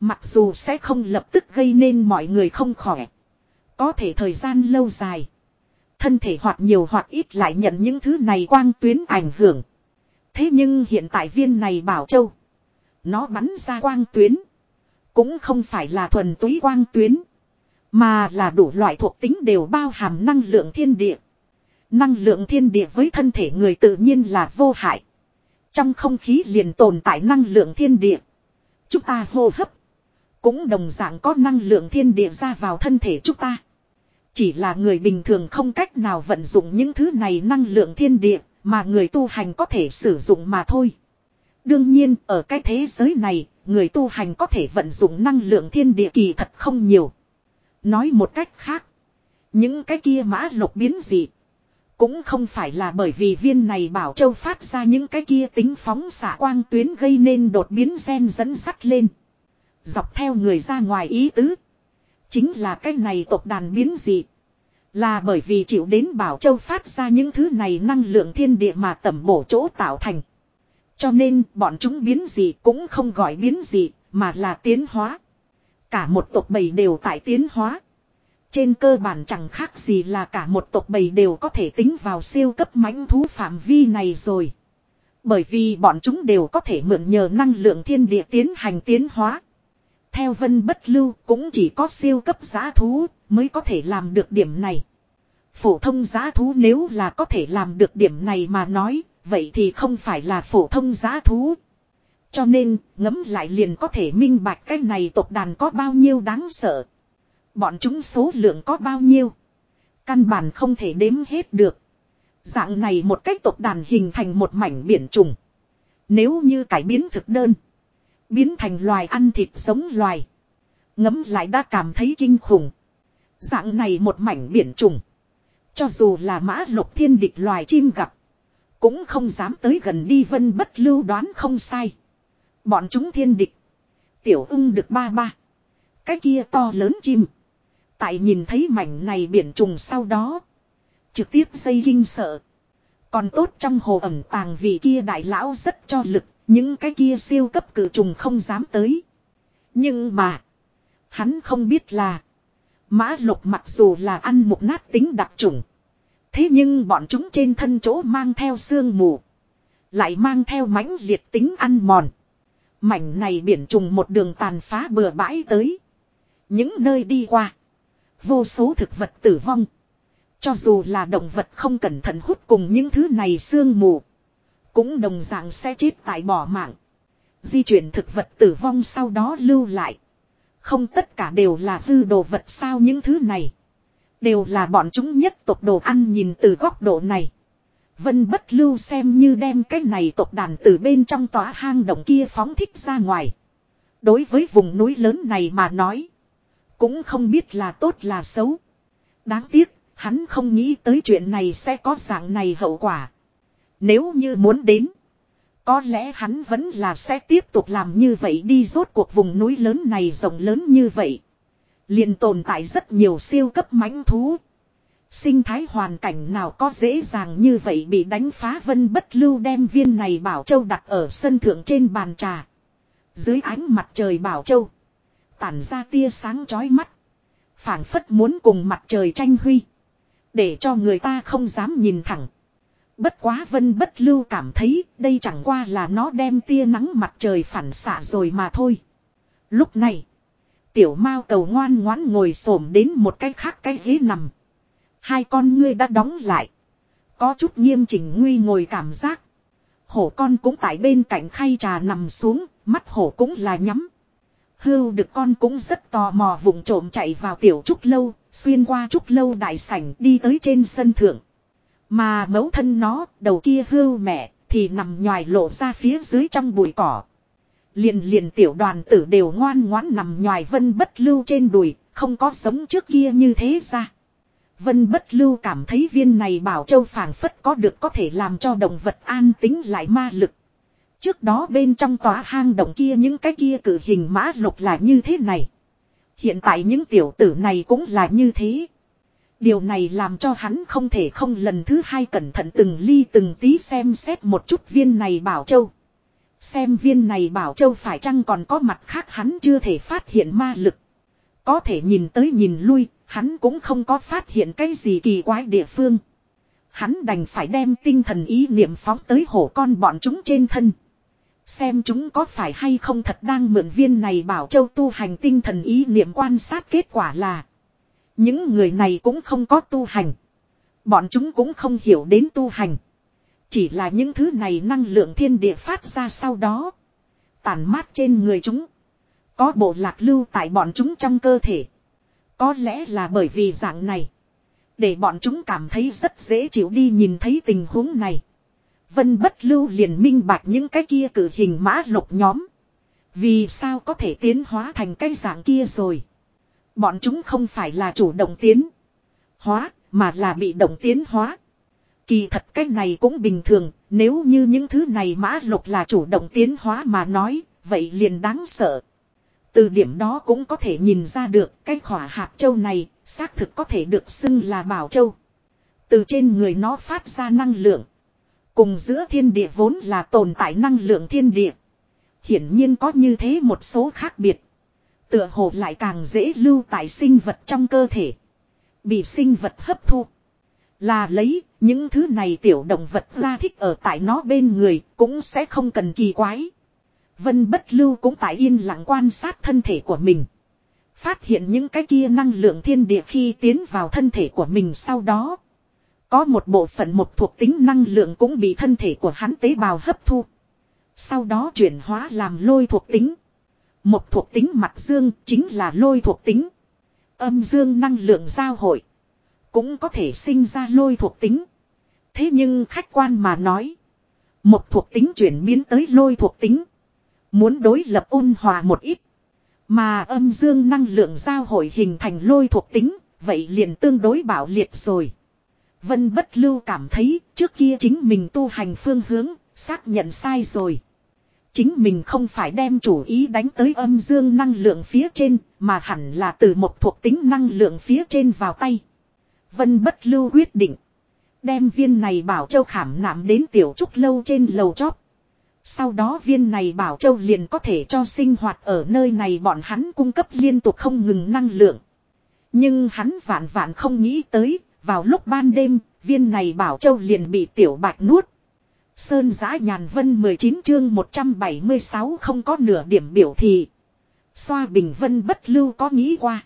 Mặc dù sẽ không lập tức gây nên mọi người không khỏe. Có thể thời gian lâu dài. Thân thể hoặc nhiều hoặc ít lại nhận những thứ này quang tuyến ảnh hưởng. Thế nhưng hiện tại viên này bảo châu. Nó bắn ra quang tuyến. Cũng không phải là thuần túy quang tuyến. Mà là đủ loại thuộc tính đều bao hàm năng lượng thiên địa. Năng lượng thiên địa với thân thể người tự nhiên là vô hại. Trong không khí liền tồn tại năng lượng thiên địa. Chúng ta hô hấp. Cũng đồng dạng có năng lượng thiên địa ra vào thân thể chúng ta. Chỉ là người bình thường không cách nào vận dụng những thứ này năng lượng thiên địa mà người tu hành có thể sử dụng mà thôi. Đương nhiên ở cái thế giới này, người tu hành có thể vận dụng năng lượng thiên địa kỳ thật không nhiều. Nói một cách khác, những cái kia mã lục biến dị. Cũng không phải là bởi vì viên này bảo châu phát ra những cái kia tính phóng xạ quang tuyến gây nên đột biến gen dẫn sắt lên. Dọc theo người ra ngoài ý tứ. Chính là cái này tộc đàn biến dị. Là bởi vì chịu đến Bảo Châu phát ra những thứ này năng lượng thiên địa mà tẩm bổ chỗ tạo thành. Cho nên bọn chúng biến dị cũng không gọi biến dị, mà là tiến hóa. Cả một tộc bầy đều tại tiến hóa. Trên cơ bản chẳng khác gì là cả một tộc bầy đều có thể tính vào siêu cấp mãnh thú phạm vi này rồi. Bởi vì bọn chúng đều có thể mượn nhờ năng lượng thiên địa tiến hành tiến hóa. Theo vân bất lưu cũng chỉ có siêu cấp giá thú mới có thể làm được điểm này. Phổ thông giá thú nếu là có thể làm được điểm này mà nói, vậy thì không phải là phổ thông giá thú. Cho nên, ngấm lại liền có thể minh bạch cái này tộc đàn có bao nhiêu đáng sợ. Bọn chúng số lượng có bao nhiêu. Căn bản không thể đếm hết được. Dạng này một cách tộc đàn hình thành một mảnh biển trùng. Nếu như cải biến thực đơn. Biến thành loài ăn thịt giống loài. Ngấm lại đã cảm thấy kinh khủng. Dạng này một mảnh biển trùng. Cho dù là mã lục thiên địch loài chim gặp. Cũng không dám tới gần đi vân bất lưu đoán không sai. Bọn chúng thiên địch. Tiểu ưng được ba ba. Cái kia to lớn chim. Tại nhìn thấy mảnh này biển trùng sau đó. Trực tiếp dây kinh sợ. Còn tốt trong hồ ẩm tàng vì kia đại lão rất cho lực. Những cái kia siêu cấp cử trùng không dám tới. Nhưng mà. Hắn không biết là. Mã lục mặc dù là ăn một nát tính đặc trùng. Thế nhưng bọn chúng trên thân chỗ mang theo sương mù. Lại mang theo mãnh liệt tính ăn mòn. Mảnh này biển trùng một đường tàn phá bừa bãi tới. Những nơi đi qua. Vô số thực vật tử vong. Cho dù là động vật không cẩn thận hút cùng những thứ này sương mù. Cũng đồng dạng sẽ chết tại bỏ mạng. Di chuyển thực vật tử vong sau đó lưu lại. Không tất cả đều là hư đồ vật sao những thứ này. Đều là bọn chúng nhất tộc đồ ăn nhìn từ góc độ này. Vân bất lưu xem như đem cái này tộc đàn từ bên trong tòa hang động kia phóng thích ra ngoài. Đối với vùng núi lớn này mà nói. Cũng không biết là tốt là xấu. Đáng tiếc, hắn không nghĩ tới chuyện này sẽ có dạng này hậu quả. Nếu như muốn đến. Có lẽ hắn vẫn là sẽ tiếp tục làm như vậy đi rốt cuộc vùng núi lớn này rộng lớn như vậy. liền tồn tại rất nhiều siêu cấp mãnh thú. Sinh thái hoàn cảnh nào có dễ dàng như vậy bị đánh phá vân bất lưu đem viên này bảo châu đặt ở sân thượng trên bàn trà. Dưới ánh mặt trời bảo châu. Tản ra tia sáng chói mắt. phảng phất muốn cùng mặt trời tranh huy. Để cho người ta không dám nhìn thẳng. Bất quá vân bất lưu cảm thấy đây chẳng qua là nó đem tia nắng mặt trời phản xạ rồi mà thôi. Lúc này, tiểu mao cầu ngoan ngoãn ngồi xổm đến một cái khác cái ghế nằm. Hai con ngươi đã đóng lại. Có chút nghiêm chỉnh nguy ngồi cảm giác. Hổ con cũng tại bên cạnh khay trà nằm xuống, mắt hổ cũng là nhắm. Hưu được con cũng rất tò mò vùng trộm chạy vào tiểu trúc lâu, xuyên qua trúc lâu đại sảnh đi tới trên sân thượng. Mà mẫu thân nó, đầu kia hưu mẹ, thì nằm nhòi lộ ra phía dưới trong bụi cỏ. Liền liền tiểu đoàn tử đều ngoan ngoãn nằm nhòi vân bất lưu trên đùi, không có sống trước kia như thế ra. Vân bất lưu cảm thấy viên này bảo châu phảng phất có được có thể làm cho động vật an tính lại ma lực. Trước đó bên trong tòa hang động kia những cái kia cử hình mã lục là như thế này. Hiện tại những tiểu tử này cũng là như thế. Điều này làm cho hắn không thể không lần thứ hai cẩn thận từng ly từng tí xem xét một chút viên này bảo châu. Xem viên này bảo châu phải chăng còn có mặt khác hắn chưa thể phát hiện ma lực. Có thể nhìn tới nhìn lui, hắn cũng không có phát hiện cái gì kỳ quái địa phương. Hắn đành phải đem tinh thần ý niệm phóng tới hổ con bọn chúng trên thân. Xem chúng có phải hay không thật đang mượn viên này bảo châu tu hành tinh thần ý niệm quan sát kết quả là. Những người này cũng không có tu hành. Bọn chúng cũng không hiểu đến tu hành. Chỉ là những thứ này năng lượng thiên địa phát ra sau đó. Tản mát trên người chúng. Có bộ lạc lưu tại bọn chúng trong cơ thể. Có lẽ là bởi vì dạng này. Để bọn chúng cảm thấy rất dễ chịu đi nhìn thấy tình huống này. Vân bất lưu liền minh bạch những cái kia cử hình mã lục nhóm. Vì sao có thể tiến hóa thành cái dạng kia rồi. Bọn chúng không phải là chủ động tiến hóa, mà là bị động tiến hóa. Kỳ thật cái này cũng bình thường, nếu như những thứ này mã lục là chủ động tiến hóa mà nói, vậy liền đáng sợ. Từ điểm đó cũng có thể nhìn ra được cái khỏa hạt châu này, xác thực có thể được xưng là bảo châu. Từ trên người nó phát ra năng lượng. Cùng giữa thiên địa vốn là tồn tại năng lượng thiên địa. Hiển nhiên có như thế một số khác biệt. Tựa hồ lại càng dễ lưu tại sinh vật trong cơ thể. Bị sinh vật hấp thu. Là lấy những thứ này tiểu động vật ra thích ở tại nó bên người cũng sẽ không cần kỳ quái. Vân bất lưu cũng tại yên lặng quan sát thân thể của mình. Phát hiện những cái kia năng lượng thiên địa khi tiến vào thân thể của mình sau đó. Có một bộ phận một thuộc tính năng lượng cũng bị thân thể của hắn tế bào hấp thu. Sau đó chuyển hóa làm lôi thuộc tính. Một thuộc tính mặt dương chính là lôi thuộc tính. Âm dương năng lượng giao hội. Cũng có thể sinh ra lôi thuộc tính. Thế nhưng khách quan mà nói. Một thuộc tính chuyển biến tới lôi thuộc tính. Muốn đối lập ôn hòa một ít. Mà âm dương năng lượng giao hội hình thành lôi thuộc tính. Vậy liền tương đối bảo liệt rồi. Vân bất lưu cảm thấy trước kia chính mình tu hành phương hướng. Xác nhận sai rồi. Chính mình không phải đem chủ ý đánh tới âm dương năng lượng phía trên, mà hẳn là từ một thuộc tính năng lượng phía trên vào tay. Vân bất lưu quyết định. Đem viên này bảo châu khảm nạm đến tiểu trúc lâu trên lầu chóp. Sau đó viên này bảo châu liền có thể cho sinh hoạt ở nơi này bọn hắn cung cấp liên tục không ngừng năng lượng. Nhưng hắn vạn vạn không nghĩ tới, vào lúc ban đêm, viên này bảo châu liền bị tiểu bạch nuốt. Sơn giã nhàn vân 19 chương 176 không có nửa điểm biểu thị. Xoa bình vân bất lưu có nghĩ qua.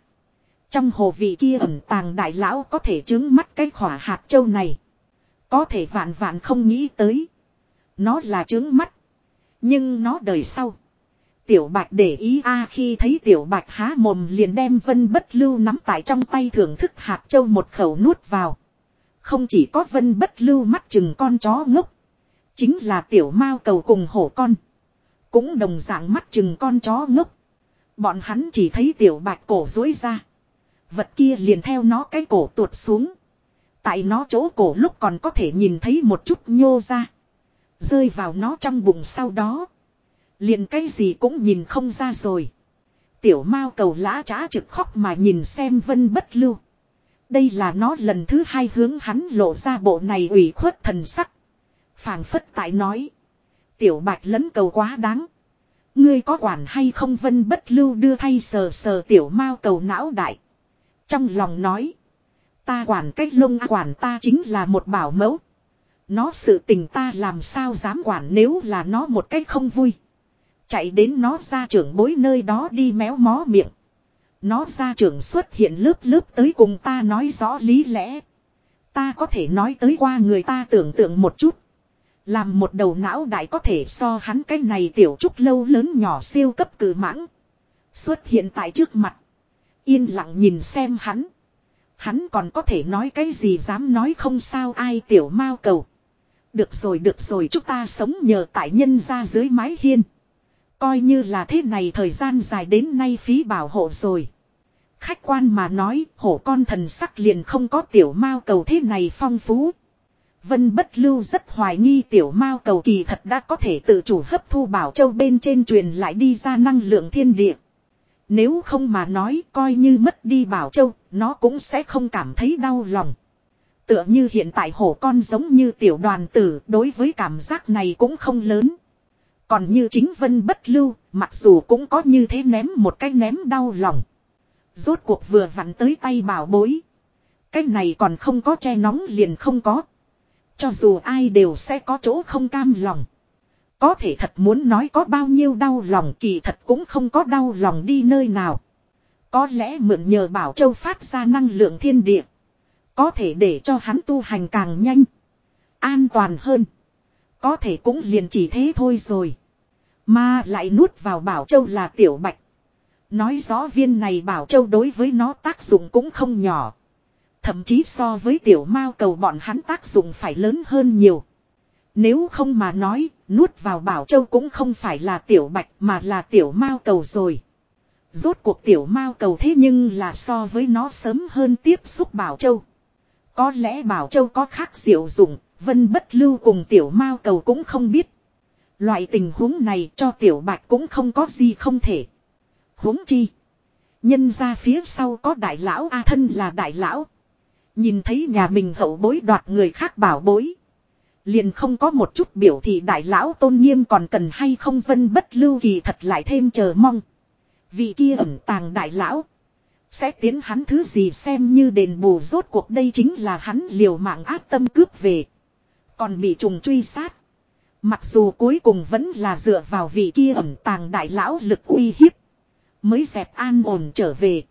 Trong hồ vị kia ẩn tàng đại lão có thể chứng mắt cái khỏa hạt châu này. Có thể vạn vạn không nghĩ tới. Nó là chứng mắt. Nhưng nó đời sau. Tiểu bạch để ý a khi thấy tiểu bạch há mồm liền đem vân bất lưu nắm tại trong tay thưởng thức hạt châu một khẩu nuốt vào. Không chỉ có vân bất lưu mắt chừng con chó ngốc. Chính là tiểu mao cầu cùng hổ con. Cũng đồng dạng mắt chừng con chó ngốc. Bọn hắn chỉ thấy tiểu bạch cổ dối ra. Vật kia liền theo nó cái cổ tuột xuống. Tại nó chỗ cổ lúc còn có thể nhìn thấy một chút nhô ra. Rơi vào nó trong bụng sau đó. Liền cái gì cũng nhìn không ra rồi. Tiểu mao cầu lã trá trực khóc mà nhìn xem vân bất lưu. Đây là nó lần thứ hai hướng hắn lộ ra bộ này ủy khuất thần sắc phảng phất tại nói. Tiểu bạch lấn cầu quá đáng. Ngươi có quản hay không vân bất lưu đưa thay sờ sờ tiểu mao cầu não đại. Trong lòng nói. Ta quản cách lông quản ta chính là một bảo mẫu. Nó sự tình ta làm sao dám quản nếu là nó một cách không vui. Chạy đến nó ra trưởng bối nơi đó đi méo mó miệng. Nó ra trưởng xuất hiện lớp lớp tới cùng ta nói rõ lý lẽ. Ta có thể nói tới qua người ta tưởng tượng một chút. Làm một đầu não đại có thể so hắn cái này tiểu trúc lâu lớn nhỏ siêu cấp cử mãng. Xuất hiện tại trước mặt. Yên lặng nhìn xem hắn. Hắn còn có thể nói cái gì dám nói không sao ai tiểu mao cầu. Được rồi được rồi, chúng ta sống nhờ tại nhân ra dưới mái hiên. Coi như là thế này thời gian dài đến nay phí bảo hộ rồi. Khách quan mà nói hổ con thần sắc liền không có tiểu mao cầu thế này phong phú. Vân bất lưu rất hoài nghi tiểu mao cầu kỳ thật đã có thể tự chủ hấp thu bảo châu bên trên truyền lại đi ra năng lượng thiên địa. Nếu không mà nói coi như mất đi bảo châu, nó cũng sẽ không cảm thấy đau lòng. Tựa như hiện tại hổ con giống như tiểu đoàn tử đối với cảm giác này cũng không lớn. Còn như chính vân bất lưu, mặc dù cũng có như thế ném một cái ném đau lòng. Rốt cuộc vừa vặn tới tay bảo bối. Cái này còn không có che nóng liền không có. Cho dù ai đều sẽ có chỗ không cam lòng. Có thể thật muốn nói có bao nhiêu đau lòng kỳ thật cũng không có đau lòng đi nơi nào. Có lẽ mượn nhờ Bảo Châu phát ra năng lượng thiên địa. Có thể để cho hắn tu hành càng nhanh. An toàn hơn. Có thể cũng liền chỉ thế thôi rồi. Mà lại nuốt vào Bảo Châu là tiểu bạch. Nói rõ viên này Bảo Châu đối với nó tác dụng cũng không nhỏ. Thậm chí so với tiểu mao cầu bọn hắn tác dụng phải lớn hơn nhiều. Nếu không mà nói, nuốt vào Bảo Châu cũng không phải là tiểu bạch mà là tiểu mao cầu rồi. Rốt cuộc tiểu mao cầu thế nhưng là so với nó sớm hơn tiếp xúc Bảo Châu. Có lẽ Bảo Châu có khác diệu dụng, Vân Bất Lưu cùng tiểu mao cầu cũng không biết. Loại tình huống này cho tiểu bạch cũng không có gì không thể. huống chi. Nhân ra phía sau có đại lão A thân là đại lão. Nhìn thấy nhà mình hậu bối đoạt người khác bảo bối. Liền không có một chút biểu thị đại lão tôn nghiêm còn cần hay không vân bất lưu kỳ thật lại thêm chờ mong. Vị kia ẩn tàng đại lão. Sẽ tiến hắn thứ gì xem như đền bù rốt cuộc đây chính là hắn liều mạng ác tâm cướp về. Còn bị trùng truy sát. Mặc dù cuối cùng vẫn là dựa vào vị kia ẩn tàng đại lão lực uy hiếp. Mới dẹp an ổn trở về.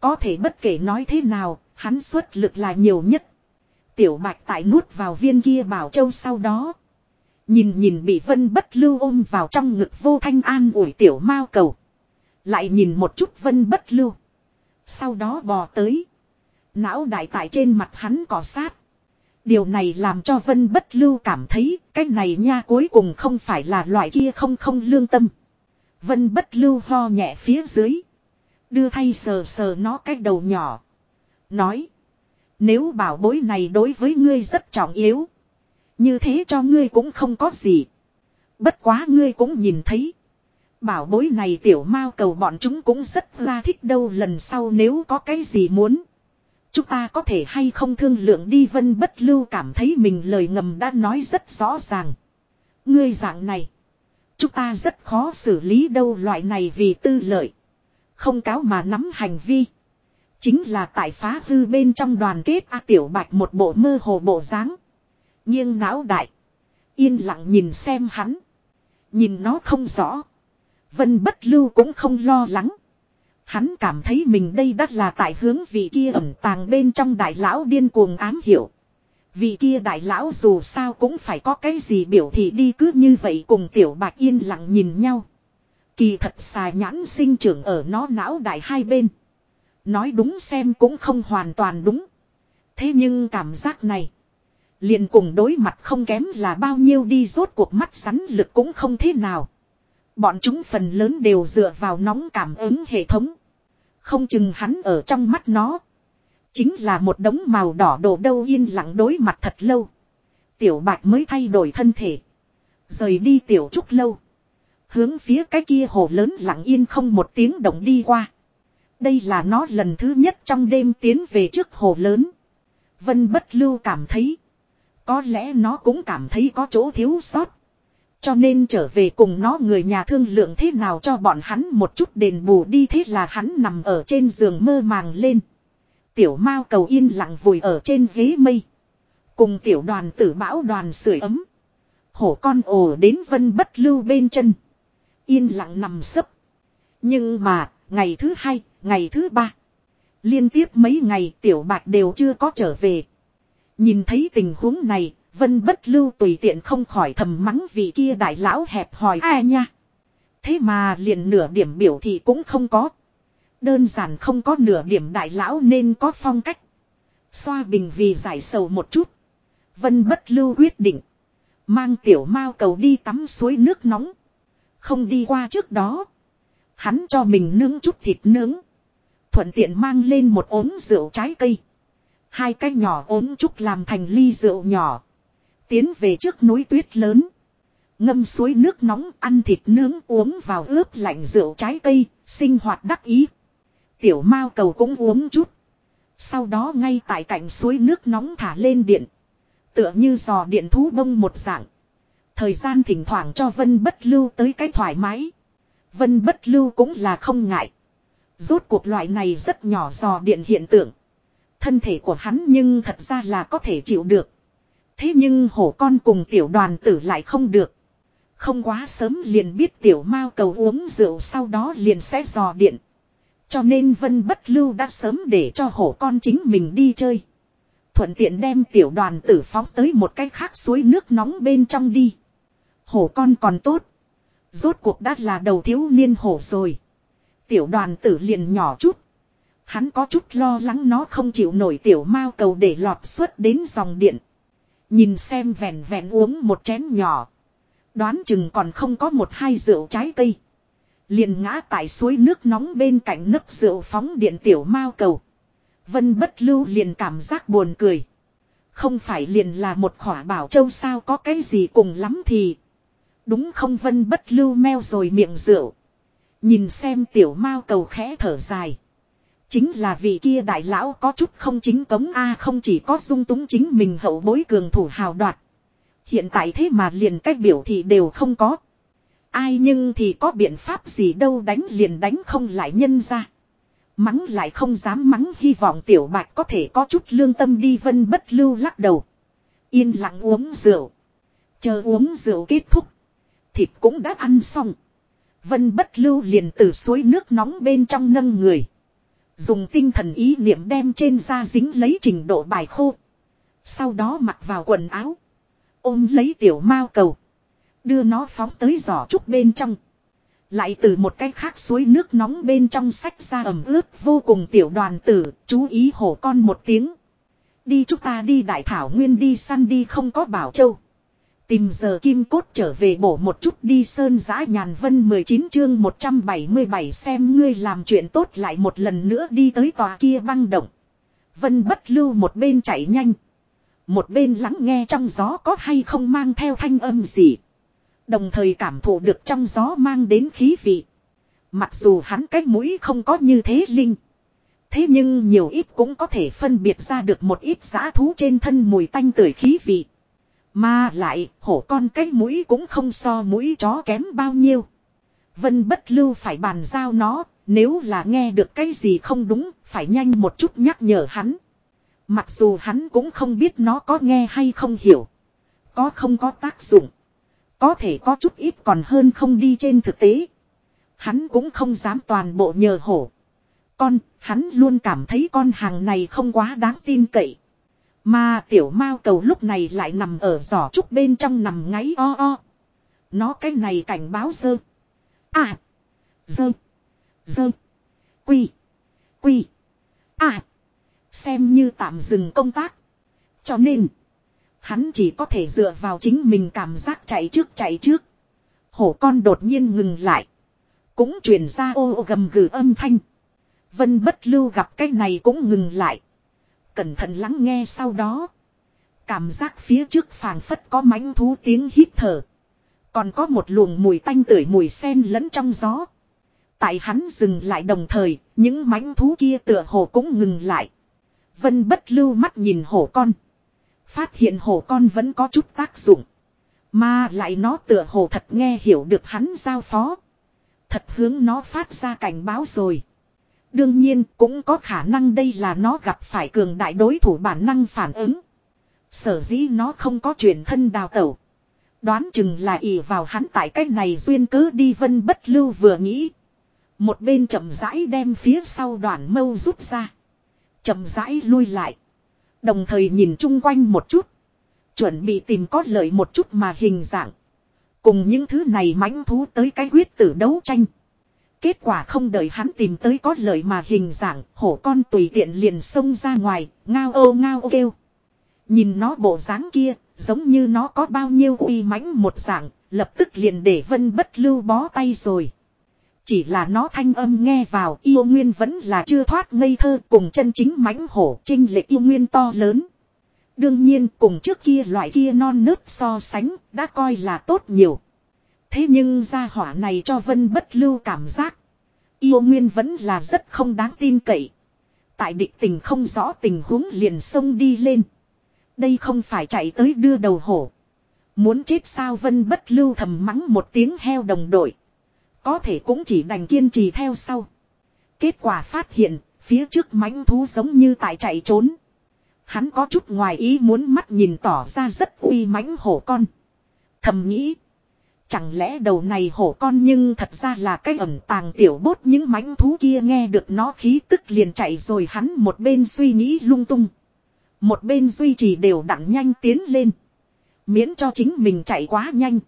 Có thể bất kể nói thế nào, hắn xuất lực là nhiều nhất. Tiểu bạch tại nuốt vào viên kia bảo châu sau đó. Nhìn nhìn bị vân bất lưu ôm vào trong ngực vô thanh an ủi tiểu mao cầu. Lại nhìn một chút vân bất lưu. Sau đó bò tới. Não đại tại trên mặt hắn cỏ sát. Điều này làm cho vân bất lưu cảm thấy cái này nha cuối cùng không phải là loại kia không không lương tâm. Vân bất lưu ho nhẹ phía dưới. Đưa thay sờ sờ nó cái đầu nhỏ. Nói. Nếu bảo bối này đối với ngươi rất trọng yếu. Như thế cho ngươi cũng không có gì. Bất quá ngươi cũng nhìn thấy. Bảo bối này tiểu mao cầu bọn chúng cũng rất là thích đâu lần sau nếu có cái gì muốn. Chúng ta có thể hay không thương lượng đi, vân bất lưu cảm thấy mình lời ngầm đã nói rất rõ ràng. Ngươi dạng này. Chúng ta rất khó xử lý đâu, loại này vì tư lợi. Không cáo mà nắm hành vi. Chính là tại phá hư bên trong đoàn kết A Tiểu Bạch một bộ mơ hồ bộ dáng nghiêng não đại. Yên lặng nhìn xem hắn. Nhìn nó không rõ. Vân bất lưu cũng không lo lắng. Hắn cảm thấy mình đây đắt là tại hướng vị kia ẩn tàng bên trong đại lão điên cuồng ám hiểu. Vị kia đại lão dù sao cũng phải có cái gì biểu thị đi cứ như vậy cùng tiểu bạc yên lặng nhìn nhau. Kỳ thật xà nhãn sinh trưởng ở nó não đại hai bên. Nói đúng xem cũng không hoàn toàn đúng. Thế nhưng cảm giác này. Liền cùng đối mặt không kém là bao nhiêu đi rốt cuộc mắt sắn lực cũng không thế nào. Bọn chúng phần lớn đều dựa vào nóng cảm ứng hệ thống. Không chừng hắn ở trong mắt nó. Chính là một đống màu đỏ đồ đâu yên lặng đối mặt thật lâu. Tiểu bạch mới thay đổi thân thể. Rời đi tiểu trúc lâu. Hướng phía cái kia hồ lớn lặng yên không một tiếng động đi qua. Đây là nó lần thứ nhất trong đêm tiến về trước hồ lớn. Vân bất lưu cảm thấy. Có lẽ nó cũng cảm thấy có chỗ thiếu sót. Cho nên trở về cùng nó người nhà thương lượng thế nào cho bọn hắn một chút đền bù đi thế là hắn nằm ở trên giường mơ màng lên. Tiểu mao cầu yên lặng vùi ở trên ghế mây. Cùng tiểu đoàn tử bão đoàn sưởi ấm. Hổ con ồ đến vân bất lưu bên chân. Yên lặng nằm sấp. Nhưng mà, ngày thứ hai, ngày thứ ba. Liên tiếp mấy ngày tiểu bạc đều chưa có trở về. Nhìn thấy tình huống này, Vân bất lưu tùy tiện không khỏi thầm mắng vị kia đại lão hẹp hòi ai nha. Thế mà liền nửa điểm biểu thì cũng không có. Đơn giản không có nửa điểm đại lão nên có phong cách. Xoa bình vì giải sầu một chút. Vân bất lưu quyết định. Mang tiểu mao cầu đi tắm suối nước nóng. Không đi qua trước đó. Hắn cho mình nướng chút thịt nướng. Thuận tiện mang lên một ốm rượu trái cây. Hai cái nhỏ ốm chút làm thành ly rượu nhỏ. Tiến về trước núi tuyết lớn. Ngâm suối nước nóng ăn thịt nướng uống vào ướp lạnh rượu trái cây, sinh hoạt đắc ý. Tiểu mao cầu cũng uống chút. Sau đó ngay tại cạnh suối nước nóng thả lên điện. Tựa như giò điện thú bông một dạng. Thời gian thỉnh thoảng cho Vân Bất Lưu tới cái thoải mái. Vân Bất Lưu cũng là không ngại. Rốt cuộc loại này rất nhỏ giò điện hiện tượng. Thân thể của hắn nhưng thật ra là có thể chịu được. Thế nhưng hổ con cùng tiểu đoàn tử lại không được. Không quá sớm liền biết tiểu mao cầu uống rượu sau đó liền sẽ dò điện. Cho nên Vân Bất Lưu đã sớm để cho hổ con chính mình đi chơi. Thuận tiện đem tiểu đoàn tử phóng tới một cái khác suối nước nóng bên trong đi. Hổ con còn tốt. Rốt cuộc đã là đầu thiếu niên hổ rồi. Tiểu đoàn tử liền nhỏ chút. Hắn có chút lo lắng nó không chịu nổi tiểu mao cầu để lọt suốt đến dòng điện. Nhìn xem vẹn vẹn uống một chén nhỏ. Đoán chừng còn không có một hai rượu trái cây. Liền ngã tại suối nước nóng bên cạnh nấc rượu phóng điện tiểu mao cầu. Vân bất lưu liền cảm giác buồn cười. Không phải liền là một khỏa bảo châu sao có cái gì cùng lắm thì. Đúng không vân bất lưu meo rồi miệng rượu. Nhìn xem tiểu mao cầu khẽ thở dài. Chính là vì kia đại lão có chút không chính cống A không chỉ có dung túng chính mình hậu bối cường thủ hào đoạt. Hiện tại thế mà liền cách biểu thị đều không có. Ai nhưng thì có biện pháp gì đâu đánh liền đánh không lại nhân ra. Mắng lại không dám mắng, hy vọng tiểu bạch có thể có chút lương tâm đi vân bất lưu lắc đầu. Yên lặng uống rượu. Chờ uống rượu kết thúc. Thịt cũng đã ăn xong. Vân bất lưu liền từ suối nước nóng bên trong nâng người. Dùng tinh thần ý niệm đem trên da dính lấy trình độ bài khô. Sau đó mặc vào quần áo. Ôm lấy tiểu mao cầu. Đưa nó phóng tới giỏ trúc bên trong. Lại từ một cái khác suối nước nóng bên trong sách ra ẩm ướt vô cùng tiểu đoàn tử, chú ý hổ con một tiếng. Đi chúng ta đi đại thảo nguyên đi săn đi không có bảo châu. Tìm giờ kim cốt trở về bổ một chút đi sơn giã nhàn vân 19 chương 177 xem ngươi làm chuyện tốt lại một lần nữa đi tới tòa kia băng động. Vân bất lưu một bên chạy nhanh. Một bên lắng nghe trong gió có hay không mang theo thanh âm gì. Đồng thời cảm thụ được trong gió mang đến khí vị. Mặc dù hắn cách mũi không có như thế linh. Thế nhưng nhiều ít cũng có thể phân biệt ra được một ít giã thú trên thân mùi tanh tưởi khí vị. Mà lại, hổ con cái mũi cũng không so mũi chó kém bao nhiêu. Vân bất lưu phải bàn giao nó, nếu là nghe được cái gì không đúng, phải nhanh một chút nhắc nhở hắn. Mặc dù hắn cũng không biết nó có nghe hay không hiểu. Có không có tác dụng. Có thể có chút ít còn hơn không đi trên thực tế. Hắn cũng không dám toàn bộ nhờ hổ. Con, hắn luôn cảm thấy con hàng này không quá đáng tin cậy. Mà tiểu mao cầu lúc này lại nằm ở giỏ trúc bên trong nằm ngáy o o. Nó cái này cảnh báo sơ. À. Dơ. Dơ. Quy. Quy. À. Xem như tạm dừng công tác. Cho nên. Hắn chỉ có thể dựa vào chính mình cảm giác chạy trước chạy trước. Hổ con đột nhiên ngừng lại. Cũng truyền ra ô ô gầm gừ âm thanh. Vân bất lưu gặp cái này cũng ngừng lại. Cẩn thận lắng nghe sau đó. Cảm giác phía trước phàng phất có mánh thú tiếng hít thở. Còn có một luồng mùi tanh tưởi mùi sen lẫn trong gió. Tại hắn dừng lại đồng thời, những mánh thú kia tựa hồ cũng ngừng lại. Vân bất lưu mắt nhìn hổ con. Phát hiện hổ con vẫn có chút tác dụng. Mà lại nó tựa hồ thật nghe hiểu được hắn giao phó. Thật hướng nó phát ra cảnh báo rồi. Đương nhiên, cũng có khả năng đây là nó gặp phải cường đại đối thủ bản năng phản ứng. Sở dĩ nó không có truyền thân đào tẩu. Đoán chừng là ỷ vào hắn tại cách này duyên cớ đi vân bất lưu vừa nghĩ. Một bên chậm rãi đem phía sau đoàn mâu rút ra. Chậm rãi lui lại. Đồng thời nhìn chung quanh một chút. Chuẩn bị tìm có lợi một chút mà hình dạng. Cùng những thứ này mãnh thú tới cái quyết tử đấu tranh. Kết quả không đợi hắn tìm tới có lợi mà hình dạng, hổ con tùy tiện liền xông ra ngoài, ngao ô ngao ô kêu. Nhìn nó bộ dáng kia, giống như nó có bao nhiêu uy mãnh một dạng, lập tức liền để vân bất lưu bó tay rồi. Chỉ là nó thanh âm nghe vào yêu nguyên vẫn là chưa thoát ngây thơ cùng chân chính mãnh hổ trinh lệ yêu nguyên to lớn. Đương nhiên cùng trước kia loại kia non nớt so sánh đã coi là tốt nhiều. Thế nhưng gia hỏa này cho vân bất lưu cảm giác. Yêu nguyên vẫn là rất không đáng tin cậy. Tại địch tình không rõ tình huống liền sông đi lên. Đây không phải chạy tới đưa đầu hổ. Muốn chết sao vân bất lưu thầm mắng một tiếng heo đồng đội. Có thể cũng chỉ đành kiên trì theo sau. Kết quả phát hiện, phía trước mãnh thú giống như tại chạy trốn. Hắn có chút ngoài ý muốn mắt nhìn tỏ ra rất uy mãnh hổ con. Thầm nghĩ. Chẳng lẽ đầu này hổ con nhưng thật ra là cái ẩn tàng tiểu bốt những mãnh thú kia nghe được nó khí tức liền chạy rồi hắn một bên suy nghĩ lung tung. Một bên duy trì đều đặn nhanh tiến lên. Miễn cho chính mình chạy quá nhanh.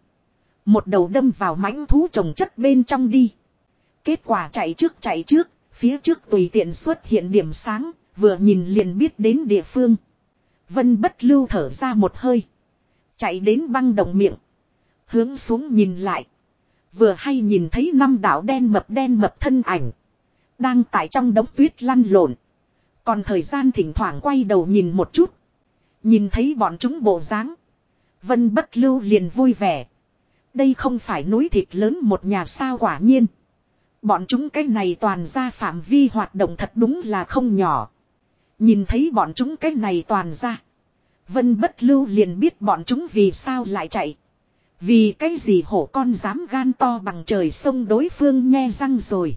Một đầu đâm vào mãnh thú trồng chất bên trong đi. Kết quả chạy trước chạy trước, phía trước tùy tiện xuất hiện điểm sáng, vừa nhìn liền biết đến địa phương. Vân bất lưu thở ra một hơi. Chạy đến băng đồng miệng. Hướng xuống nhìn lại. Vừa hay nhìn thấy năm đạo đen mập đen mập thân ảnh. Đang tại trong đống tuyết lăn lộn. Còn thời gian thỉnh thoảng quay đầu nhìn một chút. Nhìn thấy bọn chúng bộ dáng Vân bất lưu liền vui vẻ. Đây không phải núi thịt lớn một nhà sao quả nhiên. Bọn chúng cái này toàn ra phạm vi hoạt động thật đúng là không nhỏ. Nhìn thấy bọn chúng cái này toàn ra. Vân bất lưu liền biết bọn chúng vì sao lại chạy. Vì cái gì hổ con dám gan to bằng trời sông đối phương nghe răng rồi.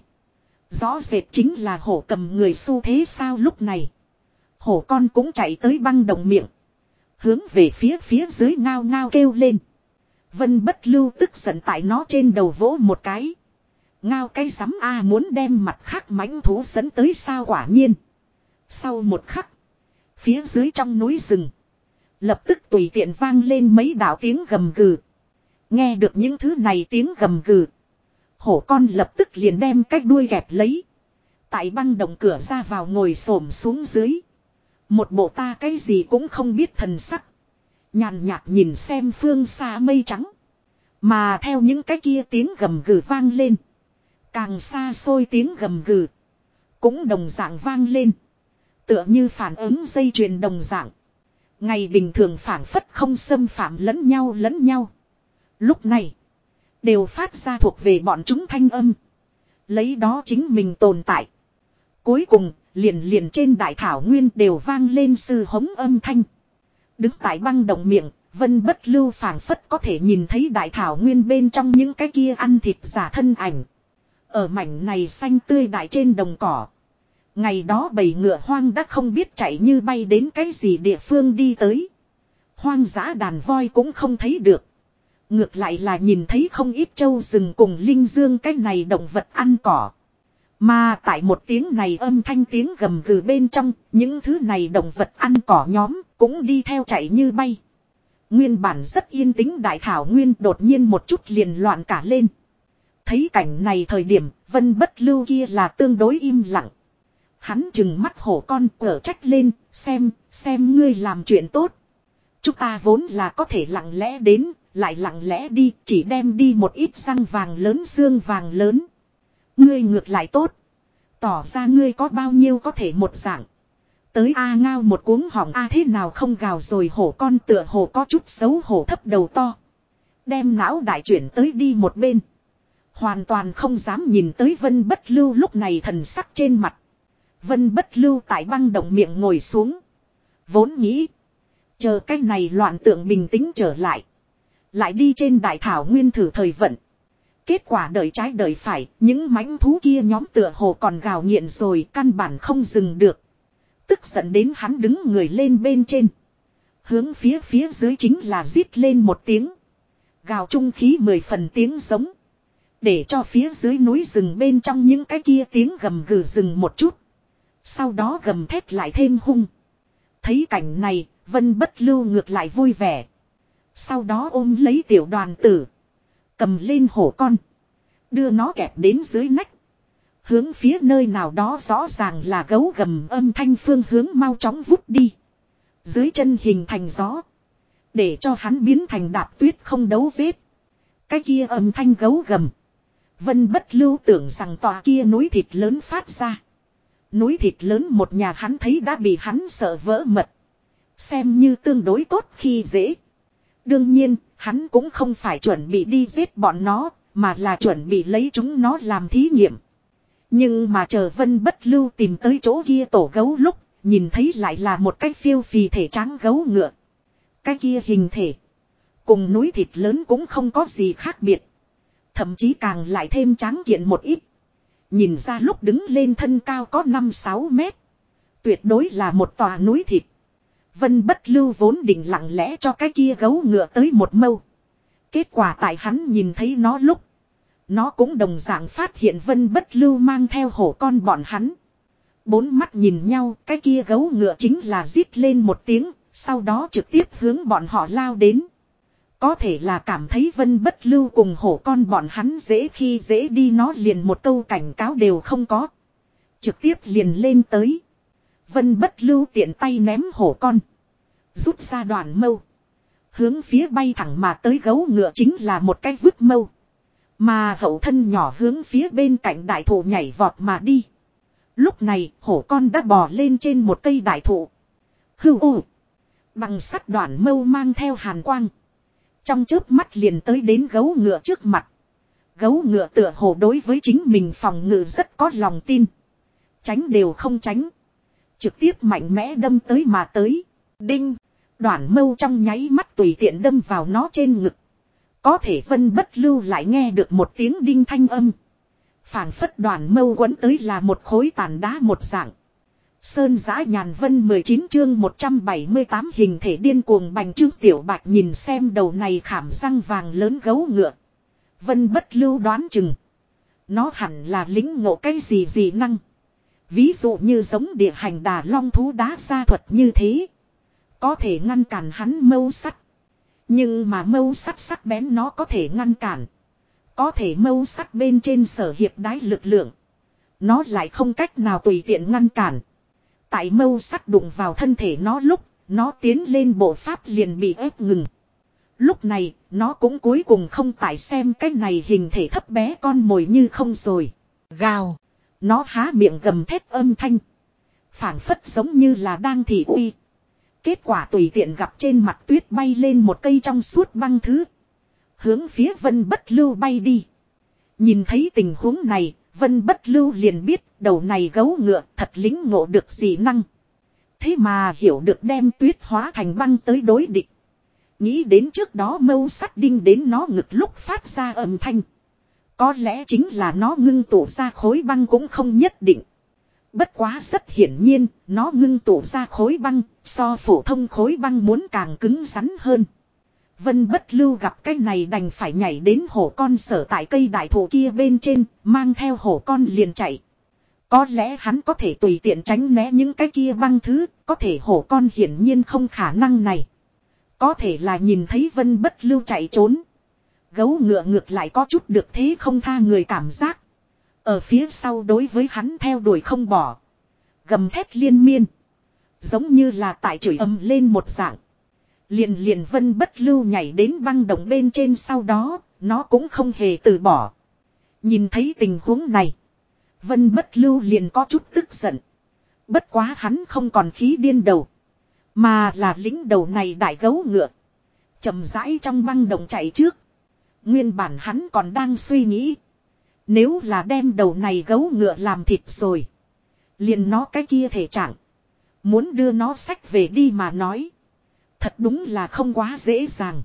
Rõ rệt chính là hổ cầm người xu thế sao lúc này. Hổ con cũng chạy tới băng đồng miệng. Hướng về phía phía dưới ngao ngao kêu lên. Vân bất lưu tức giận tại nó trên đầu vỗ một cái. Ngao cái sắm A muốn đem mặt khác mãnh thú dẫn tới sao quả nhiên. Sau một khắc. Phía dưới trong núi rừng. Lập tức tùy tiện vang lên mấy đạo tiếng gầm gừ. Nghe được những thứ này tiếng gầm gừ. Hổ con lập tức liền đem cái đuôi gẹp lấy. Tại băng động cửa ra vào ngồi xổm xuống dưới. Một bộ ta cái gì cũng không biết thần sắc. Nhàn nhạt nhìn xem phương xa mây trắng. Mà theo những cái kia tiếng gầm gừ vang lên. Càng xa xôi tiếng gầm gừ. Cũng đồng dạng vang lên. Tựa như phản ứng dây chuyền đồng dạng. Ngày bình thường phản phất không xâm phạm lẫn nhau lẫn nhau. Lúc này. Đều phát ra thuộc về bọn chúng thanh âm. Lấy đó chính mình tồn tại. Cuối cùng, liền liền trên đại thảo nguyên đều vang lên sư hống âm thanh. Đứng tại băng động miệng, vân bất lưu phảng phất có thể nhìn thấy đại thảo nguyên bên trong những cái kia ăn thịt giả thân ảnh. Ở mảnh này xanh tươi đại trên đồng cỏ. Ngày đó bầy ngựa hoang đã không biết chạy như bay đến cái gì địa phương đi tới. Hoang dã đàn voi cũng không thấy được. Ngược lại là nhìn thấy không ít trâu rừng cùng linh dương cái này động vật ăn cỏ. Mà tại một tiếng này âm thanh tiếng gầm gừ bên trong, những thứ này động vật ăn cỏ nhóm cũng đi theo chạy như bay. Nguyên bản rất yên tĩnh đại thảo nguyên đột nhiên một chút liền loạn cả lên. Thấy cảnh này thời điểm vân bất lưu kia là tương đối im lặng. Hắn chừng mắt hổ con ở trách lên, xem, xem ngươi làm chuyện tốt. Chúng ta vốn là có thể lặng lẽ đến, lại lặng lẽ đi, chỉ đem đi một ít răng vàng lớn xương vàng lớn. Ngươi ngược lại tốt. Tỏ ra ngươi có bao nhiêu có thể một dạng. Tới A ngao một cuống hỏng A thế nào không gào rồi hổ con tựa hổ có chút xấu hổ thấp đầu to. Đem não đại chuyển tới đi một bên. Hoàn toàn không dám nhìn tới vân bất lưu lúc này thần sắc trên mặt. Vân bất lưu tại băng động miệng ngồi xuống. Vốn nghĩ. Chờ cái này loạn tượng bình tĩnh trở lại. Lại đi trên đại thảo nguyên thử thời vận. Kết quả đợi trái đợi phải, những mãnh thú kia nhóm tựa hồ còn gào nghiện rồi, căn bản không dừng được. Tức giận đến hắn đứng người lên bên trên. Hướng phía phía dưới chính là rít lên một tiếng. Gào trung khí mười phần tiếng giống. Để cho phía dưới núi rừng bên trong những cái kia tiếng gầm gừ rừng một chút. Sau đó gầm thét lại thêm hung. Thấy cảnh này, Vân bất lưu ngược lại vui vẻ. Sau đó ôm lấy tiểu đoàn tử. Cầm lên hổ con. Đưa nó kẹp đến dưới nách. Hướng phía nơi nào đó rõ ràng là gấu gầm âm thanh phương hướng mau chóng vút đi. Dưới chân hình thành gió. Để cho hắn biến thành đạp tuyết không đấu vết. Cái kia âm thanh gấu gầm. Vân bất lưu tưởng rằng tòa kia núi thịt lớn phát ra. Núi thịt lớn một nhà hắn thấy đã bị hắn sợ vỡ mật. Xem như tương đối tốt khi dễ. Đương nhiên, hắn cũng không phải chuẩn bị đi giết bọn nó, mà là chuẩn bị lấy chúng nó làm thí nghiệm. Nhưng mà chờ vân bất lưu tìm tới chỗ kia tổ gấu lúc, nhìn thấy lại là một cái phiêu phì thể trắng gấu ngựa. Cái kia hình thể. Cùng núi thịt lớn cũng không có gì khác biệt. Thậm chí càng lại thêm tráng kiện một ít. Nhìn ra lúc đứng lên thân cao có 5-6 mét. Tuyệt đối là một tòa núi thịt. Vân bất lưu vốn định lặng lẽ cho cái kia gấu ngựa tới một mâu. Kết quả tại hắn nhìn thấy nó lúc. Nó cũng đồng dạng phát hiện vân bất lưu mang theo hổ con bọn hắn. Bốn mắt nhìn nhau, cái kia gấu ngựa chính là rít lên một tiếng, sau đó trực tiếp hướng bọn họ lao đến. Có thể là cảm thấy vân bất lưu cùng hổ con bọn hắn dễ khi dễ đi nó liền một câu cảnh cáo đều không có. Trực tiếp liền lên tới. Vân bất lưu tiện tay ném hổ con. Rút ra đoàn mâu. Hướng phía bay thẳng mà tới gấu ngựa chính là một cái vứt mâu. Mà hậu thân nhỏ hướng phía bên cạnh đại thụ nhảy vọt mà đi. Lúc này, hổ con đã bò lên trên một cây đại thụ. Hưu ô. Bằng sắt đoạn mâu mang theo hàn quang. Trong chớp mắt liền tới đến gấu ngựa trước mặt. Gấu ngựa tựa hồ đối với chính mình phòng ngự rất có lòng tin. Tránh đều không tránh. Trực tiếp mạnh mẽ đâm tới mà tới. Đinh. Đoạn mâu trong nháy mắt tùy tiện đâm vào nó trên ngực. Có thể vân bất lưu lại nghe được một tiếng đinh thanh âm. phảng phất đoàn mâu quấn tới là một khối tàn đá một dạng. Sơn giã nhàn vân 19 chương 178 hình thể điên cuồng bành trương tiểu bạch nhìn xem đầu này khảm răng vàng lớn gấu ngựa. Vân bất lưu đoán chừng. Nó hẳn là lính ngộ cái gì gì năng. Ví dụ như giống địa hành đà long thú đá gia thuật như thế. Có thể ngăn cản hắn mâu sắt. Nhưng mà mâu sắt sắc bén nó có thể ngăn cản. Có thể mâu sắt bên trên sở hiệp đái lực lượng. Nó lại không cách nào tùy tiện ngăn cản. Tại mâu sắt đụng vào thân thể nó lúc, nó tiến lên bộ pháp liền bị ép ngừng. Lúc này, nó cũng cuối cùng không tại xem cái này hình thể thấp bé con mồi như không rồi. Gào. Nó há miệng gầm thét âm thanh. phảng phất giống như là đang thị uy. Kết quả tùy tiện gặp trên mặt tuyết bay lên một cây trong suốt băng thứ. Hướng phía vân bất lưu bay đi. Nhìn thấy tình huống này, vân bất lưu liền biết đầu này gấu ngựa thật lính ngộ được gì năng. Thế mà hiểu được đem tuyết hóa thành băng tới đối địch. Nghĩ đến trước đó mâu sắt đinh đến nó ngực lúc phát ra âm thanh. Có lẽ chính là nó ngưng tụ ra khối băng cũng không nhất định. Bất quá rất hiển nhiên, nó ngưng tụ ra khối băng, so phổ thông khối băng muốn càng cứng rắn hơn. Vân bất lưu gặp cái này đành phải nhảy đến hổ con sở tại cây đại thụ kia bên trên, mang theo hổ con liền chạy. Có lẽ hắn có thể tùy tiện tránh né những cái kia băng thứ, có thể hổ con hiển nhiên không khả năng này. Có thể là nhìn thấy vân bất lưu chạy trốn. Gấu ngựa ngược lại có chút được thế không tha người cảm giác. Ở phía sau đối với hắn theo đuổi không bỏ. Gầm thét liên miên. Giống như là tại chửi âm lên một dạng. Liền liền vân bất lưu nhảy đến băng động bên trên sau đó, nó cũng không hề từ bỏ. Nhìn thấy tình huống này. Vân bất lưu liền có chút tức giận. Bất quá hắn không còn khí điên đầu. Mà là lính đầu này đại gấu ngựa. chậm rãi trong băng động chạy trước. Nguyên bản hắn còn đang suy nghĩ. Nếu là đem đầu này gấu ngựa làm thịt rồi. Liền nó cái kia thể trạng. Muốn đưa nó sách về đi mà nói. Thật đúng là không quá dễ dàng.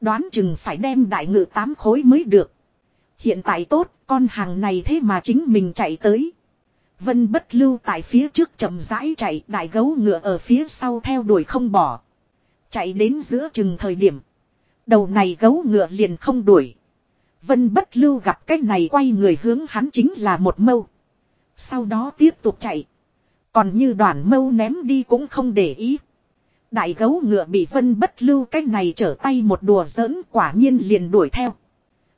Đoán chừng phải đem đại ngự tám khối mới được. Hiện tại tốt, con hàng này thế mà chính mình chạy tới. Vân bất lưu tại phía trước chậm rãi chạy, đại gấu ngựa ở phía sau theo đuổi không bỏ. Chạy đến giữa chừng thời điểm. Đầu này gấu ngựa liền không đuổi. Vân bất lưu gặp cái này quay người hướng hắn chính là một mâu. Sau đó tiếp tục chạy. Còn như đoàn mâu ném đi cũng không để ý. Đại gấu ngựa bị vân bất lưu cái này trở tay một đùa giỡn quả nhiên liền đuổi theo.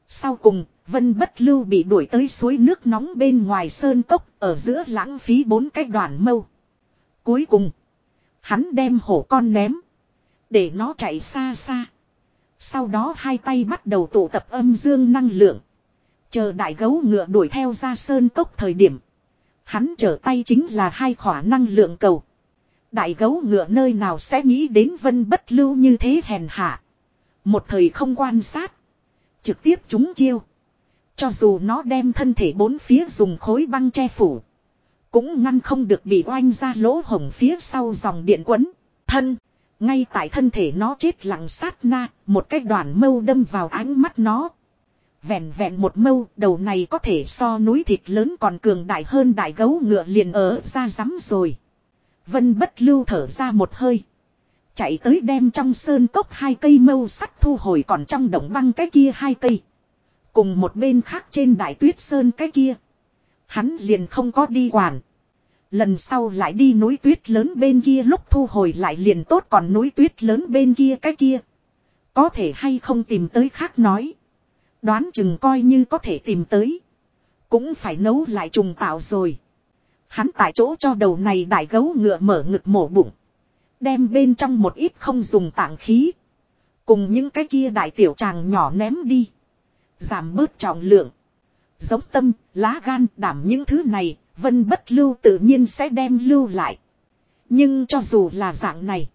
Sau cùng, vân bất lưu bị đuổi tới suối nước nóng bên ngoài sơn cốc ở giữa lãng phí bốn cái đoàn mâu. Cuối cùng, hắn đem hổ con ném. Để nó chạy xa xa. Sau đó hai tay bắt đầu tụ tập âm dương năng lượng. Chờ đại gấu ngựa đuổi theo ra sơn cốc thời điểm. Hắn trở tay chính là hai khỏa năng lượng cầu. Đại gấu ngựa nơi nào sẽ nghĩ đến vân bất lưu như thế hèn hạ. Một thời không quan sát. Trực tiếp chúng chiêu. Cho dù nó đem thân thể bốn phía dùng khối băng che phủ. Cũng ngăn không được bị oanh ra lỗ hổng phía sau dòng điện quấn. Thân. Ngay tại thân thể nó chết lặng sát na. Một cái đoàn mâu đâm vào ánh mắt nó. Vẹn vẹn một mâu, đầu này có thể so núi thịt lớn còn cường đại hơn đại gấu ngựa liền ở ra rắm rồi. Vân bất lưu thở ra một hơi. Chạy tới đem trong sơn cốc hai cây mâu sắt thu hồi còn trong động băng cái kia hai cây. Cùng một bên khác trên đại tuyết sơn cái kia. Hắn liền không có đi quản. Lần sau lại đi núi tuyết lớn bên kia lúc thu hồi lại liền tốt còn núi tuyết lớn bên kia cái kia. Có thể hay không tìm tới khác nói. Đoán chừng coi như có thể tìm tới. Cũng phải nấu lại trùng tạo rồi. Hắn tại chỗ cho đầu này đại gấu ngựa mở ngực mổ bụng. Đem bên trong một ít không dùng tảng khí. Cùng những cái kia đại tiểu tràng nhỏ ném đi. Giảm bớt trọng lượng. Giống tâm, lá gan, đảm những thứ này, vân bất lưu tự nhiên sẽ đem lưu lại. Nhưng cho dù là dạng này.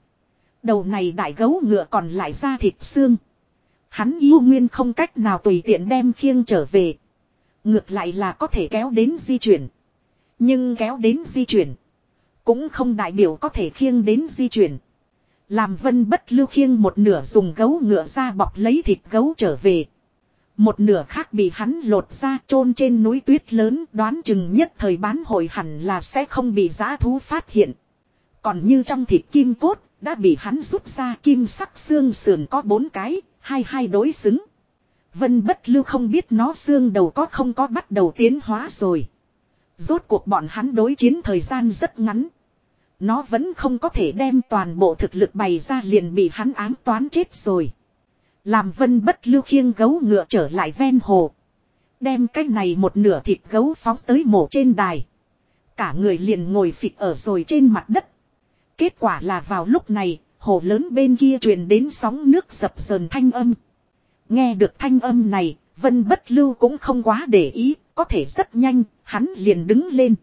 Đầu này đại gấu ngựa còn lại ra thịt xương. Hắn yêu nguyên không cách nào tùy tiện đem khiêng trở về. Ngược lại là có thể kéo đến di chuyển. Nhưng kéo đến di chuyển. Cũng không đại biểu có thể khiêng đến di chuyển. Làm vân bất lưu khiêng một nửa dùng gấu ngựa ra bọc lấy thịt gấu trở về. Một nửa khác bị hắn lột ra chôn trên núi tuyết lớn đoán chừng nhất thời bán hồi hẳn là sẽ không bị giã thú phát hiện. Còn như trong thịt kim cốt đã bị hắn rút ra kim sắc xương sườn có bốn cái, hai hai đối xứng. Vân bất lưu không biết nó xương đầu có không có bắt đầu tiến hóa rồi. Rốt cuộc bọn hắn đối chiến thời gian rất ngắn. Nó vẫn không có thể đem toàn bộ thực lực bày ra liền bị hắn ám toán chết rồi. Làm vân bất lưu khiêng gấu ngựa trở lại ven hồ. Đem cái này một nửa thịt gấu phóng tới mổ trên đài. Cả người liền ngồi phịch ở rồi trên mặt đất. Kết quả là vào lúc này, hồ lớn bên kia truyền đến sóng nước dập dờn thanh âm. Nghe được thanh âm này, vân bất lưu cũng không quá để ý, có thể rất nhanh, hắn liền đứng lên.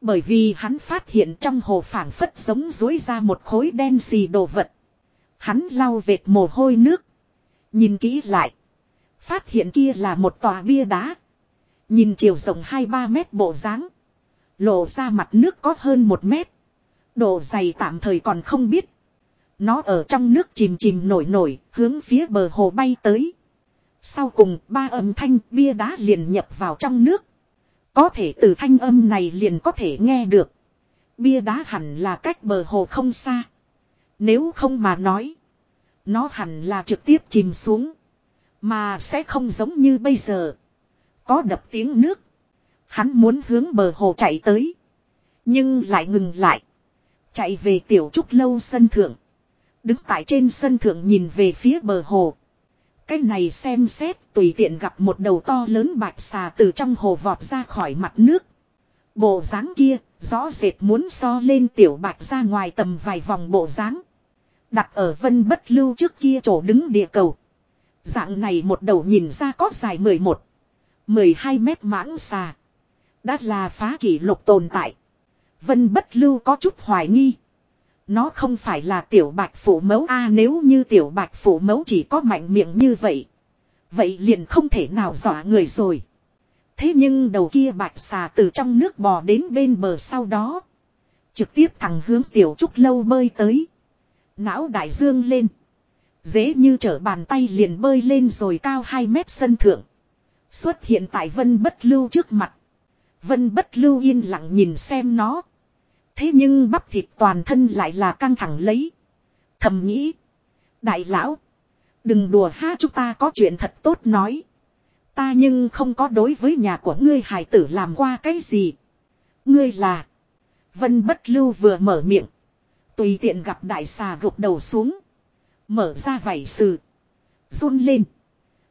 Bởi vì hắn phát hiện trong hồ phảng phất giống dối ra một khối đen xì đồ vật. Hắn lau vệt mồ hôi nước. Nhìn kỹ lại. Phát hiện kia là một tòa bia đá. Nhìn chiều rộng 2-3 mét bộ dáng Lộ ra mặt nước có hơn 1 mét. Độ dày tạm thời còn không biết. Nó ở trong nước chìm chìm nổi nổi, hướng phía bờ hồ bay tới. Sau cùng ba âm thanh bia đá liền nhập vào trong nước. Có thể từ thanh âm này liền có thể nghe được. Bia đá hẳn là cách bờ hồ không xa. Nếu không mà nói. Nó hẳn là trực tiếp chìm xuống. Mà sẽ không giống như bây giờ. Có đập tiếng nước. Hắn muốn hướng bờ hồ chạy tới. Nhưng lại ngừng lại. Chạy về tiểu trúc lâu sân thượng. Đứng tại trên sân thượng nhìn về phía bờ hồ. Cái này xem xét tùy tiện gặp một đầu to lớn bạch xà từ trong hồ vọt ra khỏi mặt nước. Bộ dáng kia, rõ rệt muốn so lên tiểu bạch ra ngoài tầm vài vòng bộ dáng. Đặt ở vân bất lưu trước kia chỗ đứng địa cầu. Dạng này một đầu nhìn ra có dài 11, 12 mét mãng xà. Đã là phá kỷ lục tồn tại. Vân bất lưu có chút hoài nghi. Nó không phải là tiểu bạch phủ mẫu a nếu như tiểu bạch phủ mẫu chỉ có mạnh miệng như vậy. Vậy liền không thể nào dọa người rồi. Thế nhưng đầu kia bạch xà từ trong nước bò đến bên bờ sau đó. Trực tiếp thẳng hướng tiểu trúc lâu bơi tới. Não đại dương lên. Dễ như trở bàn tay liền bơi lên rồi cao 2 mét sân thượng. Xuất hiện tại vân bất lưu trước mặt. Vân bất lưu yên lặng nhìn xem nó. Thế nhưng bắp thịt toàn thân lại là căng thẳng lấy. Thầm nghĩ. Đại lão. Đừng đùa ha, chúng ta có chuyện thật tốt nói. Ta nhưng không có đối với nhà của ngươi hải tử làm qua cái gì. Ngươi là. Vân bất lưu vừa mở miệng. Tùy tiện gặp đại xà gục đầu xuống. Mở ra vảy sừ. Run lên.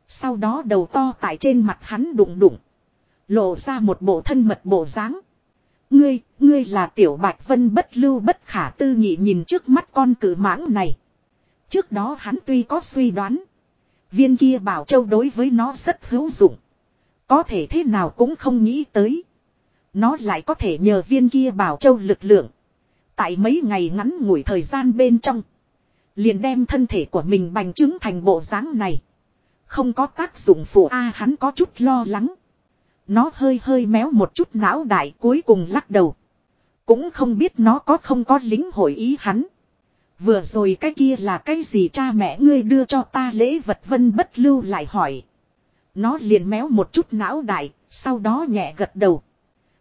Sau đó đầu to tại trên mặt hắn đụng đụng. Lộ ra một bộ thân mật bộ dáng. Ngươi, ngươi là tiểu bạch vân bất lưu bất khả tư nghị nhìn trước mắt con cử mãng này. Trước đó hắn tuy có suy đoán. Viên kia bảo châu đối với nó rất hữu dụng. Có thể thế nào cũng không nghĩ tới. Nó lại có thể nhờ viên kia bảo châu lực lượng. Tại mấy ngày ngắn ngủi thời gian bên trong. Liền đem thân thể của mình bành trướng thành bộ dáng này. Không có tác dụng phụ a hắn có chút lo lắng. Nó hơi hơi méo một chút não đại cuối cùng lắc đầu. Cũng không biết nó có không có lính hội ý hắn. Vừa rồi cái kia là cái gì cha mẹ ngươi đưa cho ta lễ vật vân bất lưu lại hỏi. Nó liền méo một chút não đại, sau đó nhẹ gật đầu.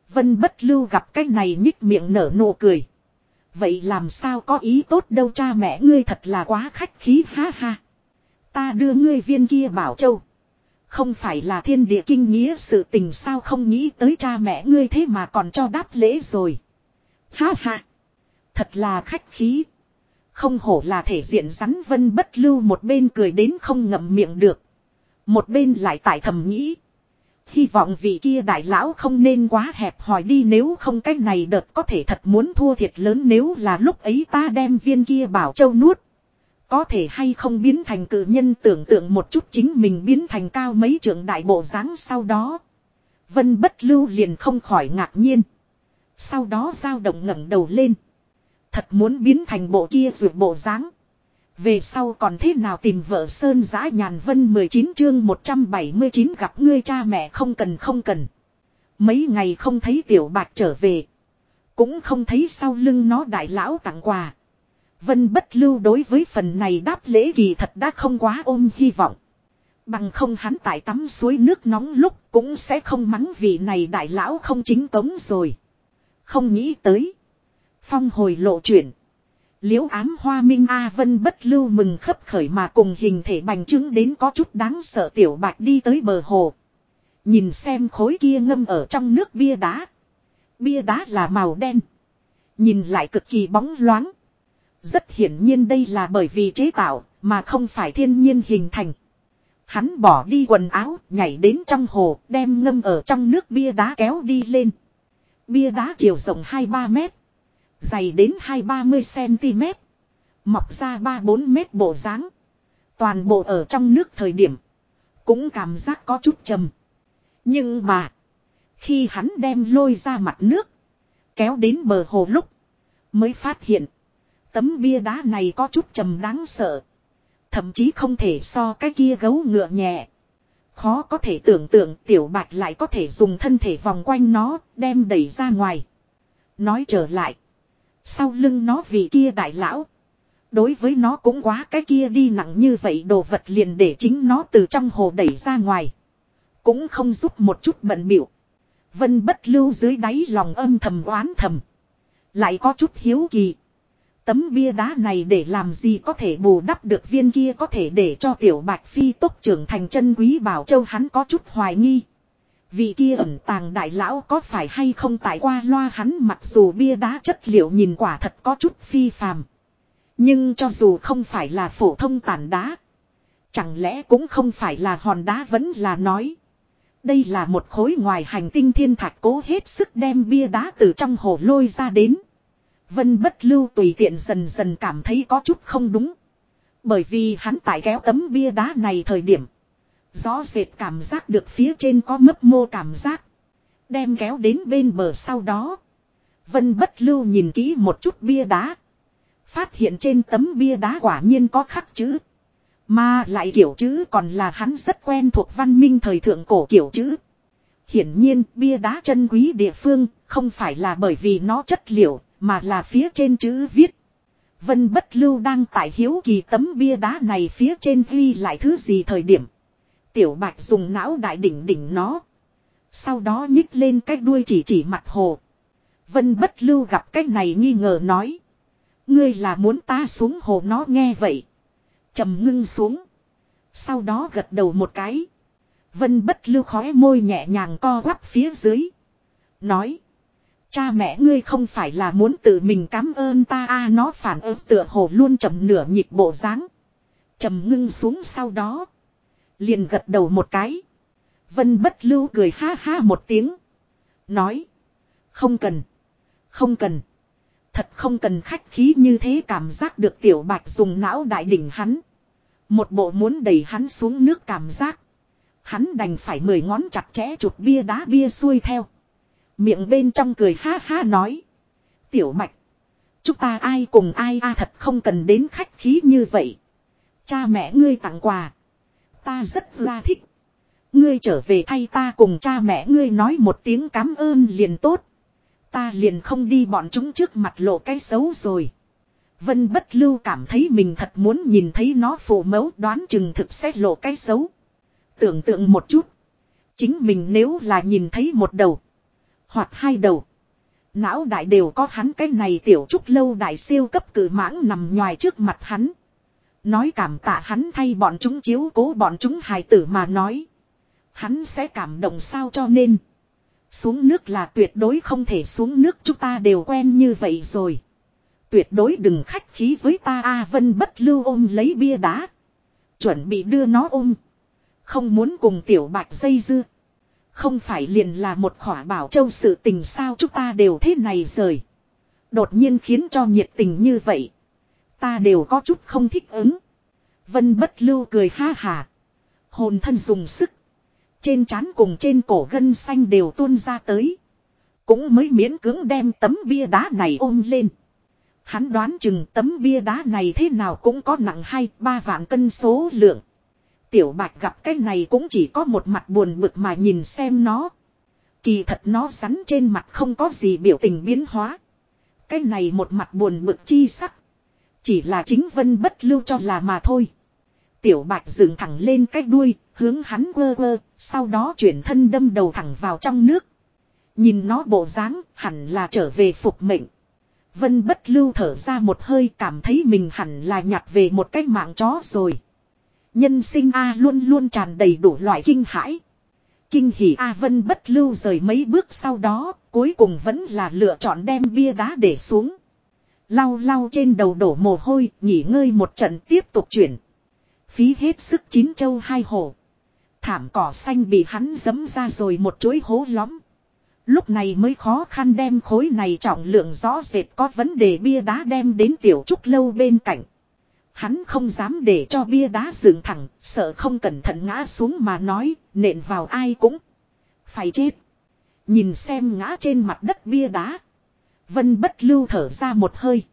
Vân bất lưu gặp cái này nhích miệng nở nụ cười. Vậy làm sao có ý tốt đâu cha mẹ ngươi thật là quá khách khí, ha ha. Ta đưa ngươi viên kia bảo châu. Không phải là thiên địa kinh nghĩa sự tình sao không nghĩ tới cha mẹ ngươi thế mà còn cho đáp lễ rồi. Ha ha. Thật là khách khí. Không hổ là thể diện rắn vân bất lưu một bên cười đến không ngậm miệng được. Một bên lại tại thầm nghĩ. Hy vọng vị kia đại lão không nên quá hẹp hỏi đi nếu không cách này đợt có thể thật muốn thua thiệt lớn nếu là lúc ấy ta đem viên kia bảo châu nuốt. Có thể hay không biến thành cử nhân tưởng tượng một chút chính mình biến thành cao mấy trưởng đại bộ dáng sau đó. Vân bất lưu liền không khỏi ngạc nhiên. Sau đó dao động ngẩng đầu lên. Thật muốn biến thành bộ kia rượu bộ dáng về sau còn thế nào tìm vợ Sơn giã nhàn vân 19 chương 179 gặp ngươi cha mẹ không cần không cần. Mấy ngày không thấy tiểu bạch trở về. Cũng không thấy sau lưng nó đại lão tặng quà. Vân bất lưu đối với phần này đáp lễ kỳ thật đã không quá ôm hy vọng. Bằng không hắn tại tắm suối nước nóng lúc cũng sẽ không mắng vị này đại lão không chính tống rồi. Không nghĩ tới. Phong hồi lộ chuyện Liễu ám hoa minh A Vân bất lưu mừng khấp khởi mà cùng hình thể bành trướng đến có chút đáng sợ tiểu bạch đi tới bờ hồ. Nhìn xem khối kia ngâm ở trong nước bia đá. Bia đá là màu đen. Nhìn lại cực kỳ bóng loáng. Rất hiển nhiên đây là bởi vì chế tạo, mà không phải thiên nhiên hình thành. Hắn bỏ đi quần áo, nhảy đến trong hồ, đem ngâm ở trong nước bia đá kéo đi lên. Bia đá chiều rộng 2-3 mét. Dày đến 2-30 cm. Mọc ra 3-4 mét bộ dáng Toàn bộ ở trong nước thời điểm. Cũng cảm giác có chút trầm. Nhưng mà. Khi hắn đem lôi ra mặt nước. Kéo đến bờ hồ lúc. Mới phát hiện. Tấm bia đá này có chút trầm đáng sợ. Thậm chí không thể so cái kia gấu ngựa nhẹ. Khó có thể tưởng tượng tiểu bạch lại có thể dùng thân thể vòng quanh nó, đem đẩy ra ngoài. Nói trở lại. Sau lưng nó vì kia đại lão. Đối với nó cũng quá cái kia đi nặng như vậy đồ vật liền để chính nó từ trong hồ đẩy ra ngoài. Cũng không giúp một chút bận biểu. Vân bất lưu dưới đáy lòng âm thầm oán thầm. Lại có chút hiếu kỳ. Tấm bia đá này để làm gì có thể bù đắp được viên kia có thể để cho tiểu bạch phi tốt trưởng thành chân quý bảo châu hắn có chút hoài nghi. Vị kia ẩn tàng đại lão có phải hay không tại qua loa hắn mặc dù bia đá chất liệu nhìn quả thật có chút phi phàm. Nhưng cho dù không phải là phổ thông tàn đá. Chẳng lẽ cũng không phải là hòn đá vẫn là nói. Đây là một khối ngoài hành tinh thiên thạch cố hết sức đem bia đá từ trong hồ lôi ra đến. Vân bất lưu tùy tiện dần dần cảm thấy có chút không đúng. Bởi vì hắn tại kéo tấm bia đá này thời điểm. Rõ rệt cảm giác được phía trên có mấp mô cảm giác. Đem kéo đến bên bờ sau đó. Vân bất lưu nhìn kỹ một chút bia đá. Phát hiện trên tấm bia đá quả nhiên có khắc chữ. Mà lại kiểu chữ còn là hắn rất quen thuộc văn minh thời thượng cổ kiểu chữ. Hiển nhiên, bia đá chân quý địa phương không phải là bởi vì nó chất liệu, mà là phía trên chữ viết. Vân bất lưu đang tại hiếu kỳ tấm bia đá này phía trên ghi lại thứ gì thời điểm. Tiểu bạch dùng não đại đỉnh đỉnh nó. Sau đó nhích lên cái đuôi chỉ chỉ mặt hồ. Vân bất lưu gặp cái này nghi ngờ nói. Ngươi là muốn ta xuống hồ nó nghe vậy. trầm ngưng xuống. Sau đó gật đầu một cái. Vân bất lưu khói môi nhẹ nhàng co quắp phía dưới. Nói. Cha mẹ ngươi không phải là muốn tự mình cảm ơn ta a, nó phản ứng tựa hồ luôn chậm nửa nhịp bộ dáng trầm ngưng xuống sau đó liền gật đầu một cái vân bất lưu cười ha ha một tiếng nói, không cần không cần thật không cần khách khí như thế cảm giác được tiểu bạch dùng não đại đỉnh hắn một bộ muốn đẩy hắn xuống nước cảm giác hắn đành phải mười ngón chặt chẽ chụp bia đá bia xuôi theo Miệng bên trong cười ha ha nói. Tiểu mạch. Chúng ta ai cùng ai a thật không cần đến khách khí như vậy. Cha mẹ ngươi tặng quà. Ta rất là thích. Ngươi trở về thay ta cùng cha mẹ ngươi nói một tiếng cảm ơn liền tốt. Ta liền không đi bọn chúng trước mặt lộ cái xấu rồi. Vân bất lưu cảm thấy mình thật muốn nhìn thấy nó phụ mẫu đoán chừng thực sẽ lộ cái xấu. Tưởng tượng một chút. Chính mình nếu là nhìn thấy một đầu. Hoặc hai đầu. Não đại đều có hắn cái này tiểu trúc lâu đại siêu cấp cử mãng nằm ngoài trước mặt hắn. Nói cảm tạ hắn thay bọn chúng chiếu cố bọn chúng hài tử mà nói. Hắn sẽ cảm động sao cho nên. Xuống nước là tuyệt đối không thể xuống nước, chúng ta đều quen như vậy rồi. Tuyệt đối đừng khách khí với ta, A Vân bất lưu ôm lấy bia đá. Chuẩn bị đưa nó ôm. Không muốn cùng tiểu bạch dây dưa. Không phải liền là một khỏa bảo châu sự tình sao, chúng ta đều thế này rời. Đột nhiên khiến cho nhiệt tình như vậy. Ta đều có chút không thích ứng. Vân bất lưu cười ha hà. Hồn thân dùng sức. Trên trán cùng trên cổ gân xanh đều tuôn ra tới. Cũng mới miễn cưỡng đem tấm bia đá này ôm lên. Hắn đoán chừng tấm bia đá này thế nào cũng có nặng hai, ba vạn cân số lượng. Tiểu bạch gặp cái này cũng chỉ có một mặt buồn bực mà nhìn xem nó. Kỳ thật nó rắn trên mặt không có gì biểu tình biến hóa. Cái này một mặt buồn bực chi sắc. Chỉ là chính vân bất lưu cho là mà thôi. Tiểu bạch dựng thẳng lên cái đuôi, hướng hắn quơ quơ, sau đó chuyển thân đâm đầu thẳng vào trong nước. Nhìn nó bộ dáng, hẳn là trở về phục mệnh. Vân bất lưu thở ra một hơi cảm thấy mình hẳn là nhặt về một cái mạng chó rồi. Nhân sinh A luôn luôn tràn đầy đủ loại kinh hãi. Kinh hỉ A Vân bất lưu rời mấy bước sau đó, cuối cùng vẫn là lựa chọn đem bia đá để xuống. Lau lau trên đầu đổ mồ hôi, nghỉ ngơi một trận tiếp tục chuyển. Phí hết sức chín châu hai hổ. Thảm cỏ xanh bị hắn dấm ra rồi một chuỗi hố lõm. Lúc này mới khó khăn đem khối này trọng lượng rõ rệt có vấn đề bia đá đem đến tiểu trúc lâu bên cạnh. Hắn không dám để cho bia đá dựng thẳng, sợ không cẩn thận ngã xuống mà nói, nện vào ai cũng phải chết. Nhìn xem ngã trên mặt đất bia đá. Vân bất lưu thở ra một hơi.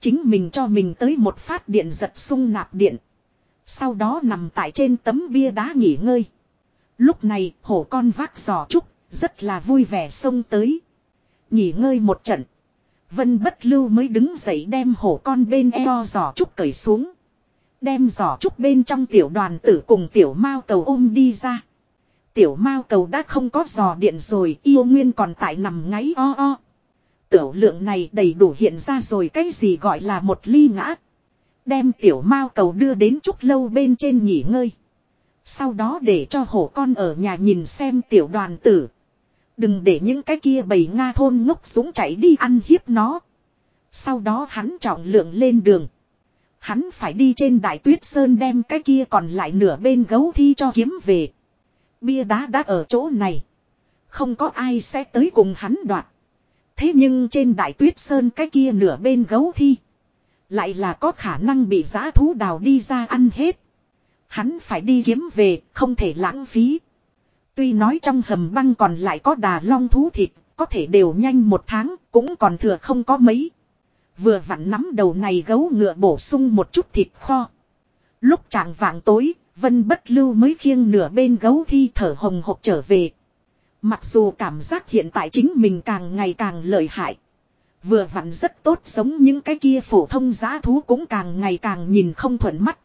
Chính mình cho mình tới một phát điện giật sung nạp điện. Sau đó nằm tại trên tấm bia đá nghỉ ngơi. Lúc này hổ con vác giò trúc, rất là vui vẻ xông tới. Nghỉ ngơi một trận. Vân bất lưu mới đứng dậy đem hổ con bên eo giò trúc cởi xuống. Đem giỏ trúc bên trong tiểu đoàn tử cùng tiểu mao cầu ôm đi ra. Tiểu mao cầu đã không có giò điện rồi yêu nguyên còn tại nằm ngáy o o. Tiểu lượng này đầy đủ hiện ra rồi, cái gì gọi là một ly ngã. Đem tiểu mao cầu đưa đến trúc lâu bên trên nghỉ ngơi. Sau đó để cho hổ con ở nhà nhìn xem tiểu đoàn tử. Đừng để những cái kia bầy Nga thôn ngốc súng chạy đi ăn hiếp nó. Sau đó hắn trọng lượng lên đường. Hắn phải đi trên đại tuyết sơn đem cái kia còn lại nửa bên gấu thi cho kiếm về. Bia đá đã ở chỗ này. Không có ai sẽ tới cùng hắn đoạt. Thế nhưng trên đại tuyết sơn cái kia nửa bên gấu thi. Lại là có khả năng bị giã thú đào đi ra ăn hết. Hắn phải đi kiếm về, không thể lãng phí. Tuy nói trong hầm băng còn lại có đà long thú thịt, có thể đều nhanh một tháng, cũng còn thừa không có mấy. Vừa vặn nắm đầu này gấu ngựa bổ sung một chút thịt kho. Lúc trạng vạng tối, Vân bất lưu mới khiêng nửa bên gấu thi thở hồng hộc trở về. Mặc dù cảm giác hiện tại chính mình càng ngày càng lợi hại. Vừa vặn rất tốt giống những cái kia phổ thông giá thú cũng càng ngày càng nhìn không thuận mắt.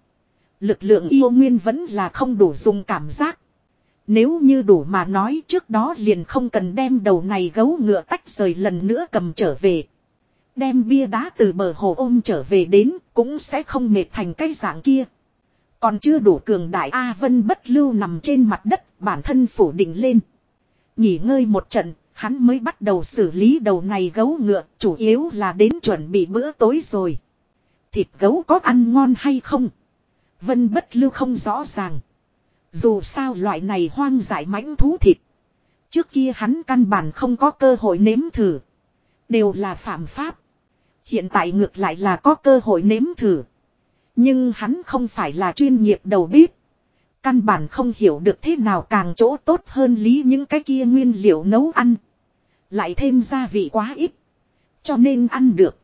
Lực lượng yêu nguyên vẫn là không đủ dùng cảm giác. Nếu như đủ mà nói trước đó liền không cần đem đầu này gấu ngựa tách rời lần nữa cầm trở về. Đem bia đá từ bờ hồ ôm trở về đến cũng sẽ không mệt thành cái dạng kia. Còn chưa đủ cường đại A Vân bất lưu nằm trên mặt đất, bản thân phủ định lên. Nghỉ ngơi một trận, hắn mới bắt đầu xử lý đầu này gấu ngựa, chủ yếu là đến chuẩn bị bữa tối rồi. Thịt gấu có ăn ngon hay không? Vân bất lưu không rõ ràng. Dù sao loại này hoang dại mãnh thú thịt. Trước kia hắn căn bản không có cơ hội nếm thử. Đều là phạm pháp. Hiện tại ngược lại là có cơ hội nếm thử. Nhưng hắn không phải là chuyên nghiệp đầu bếp. Căn bản không hiểu được thế nào càng chỗ tốt hơn lý những cái kia nguyên liệu nấu ăn. Lại thêm gia vị quá ít. Cho nên ăn được.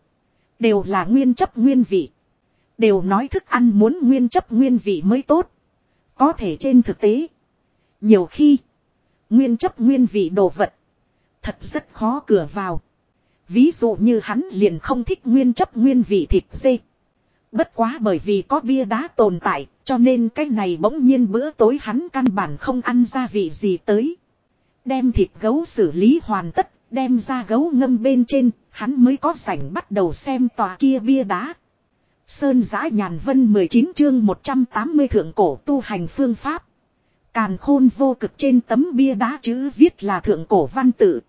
Đều là nguyên chấp nguyên vị. Đều nói thức ăn muốn nguyên chấp nguyên vị mới tốt. Có thể trên thực tế. Nhiều khi. Nguyên chấp nguyên vị đồ vật. Thật rất khó cửa vào. Ví dụ như hắn liền không thích nguyên chấp nguyên vị thịt dê. Bất quá bởi vì có bia đá tồn tại, cho nên cái này bỗng nhiên bữa tối hắn căn bản không ăn gia vị gì tới. Đem thịt gấu xử lý hoàn tất, đem ra gấu ngâm bên trên, hắn mới có sảnh bắt đầu xem tòa kia bia đá. Sơn giã nhàn vân 19 chương 180 thượng cổ tu hành phương pháp. Càn khôn vô cực trên tấm bia đá chữ viết là thượng cổ văn tự.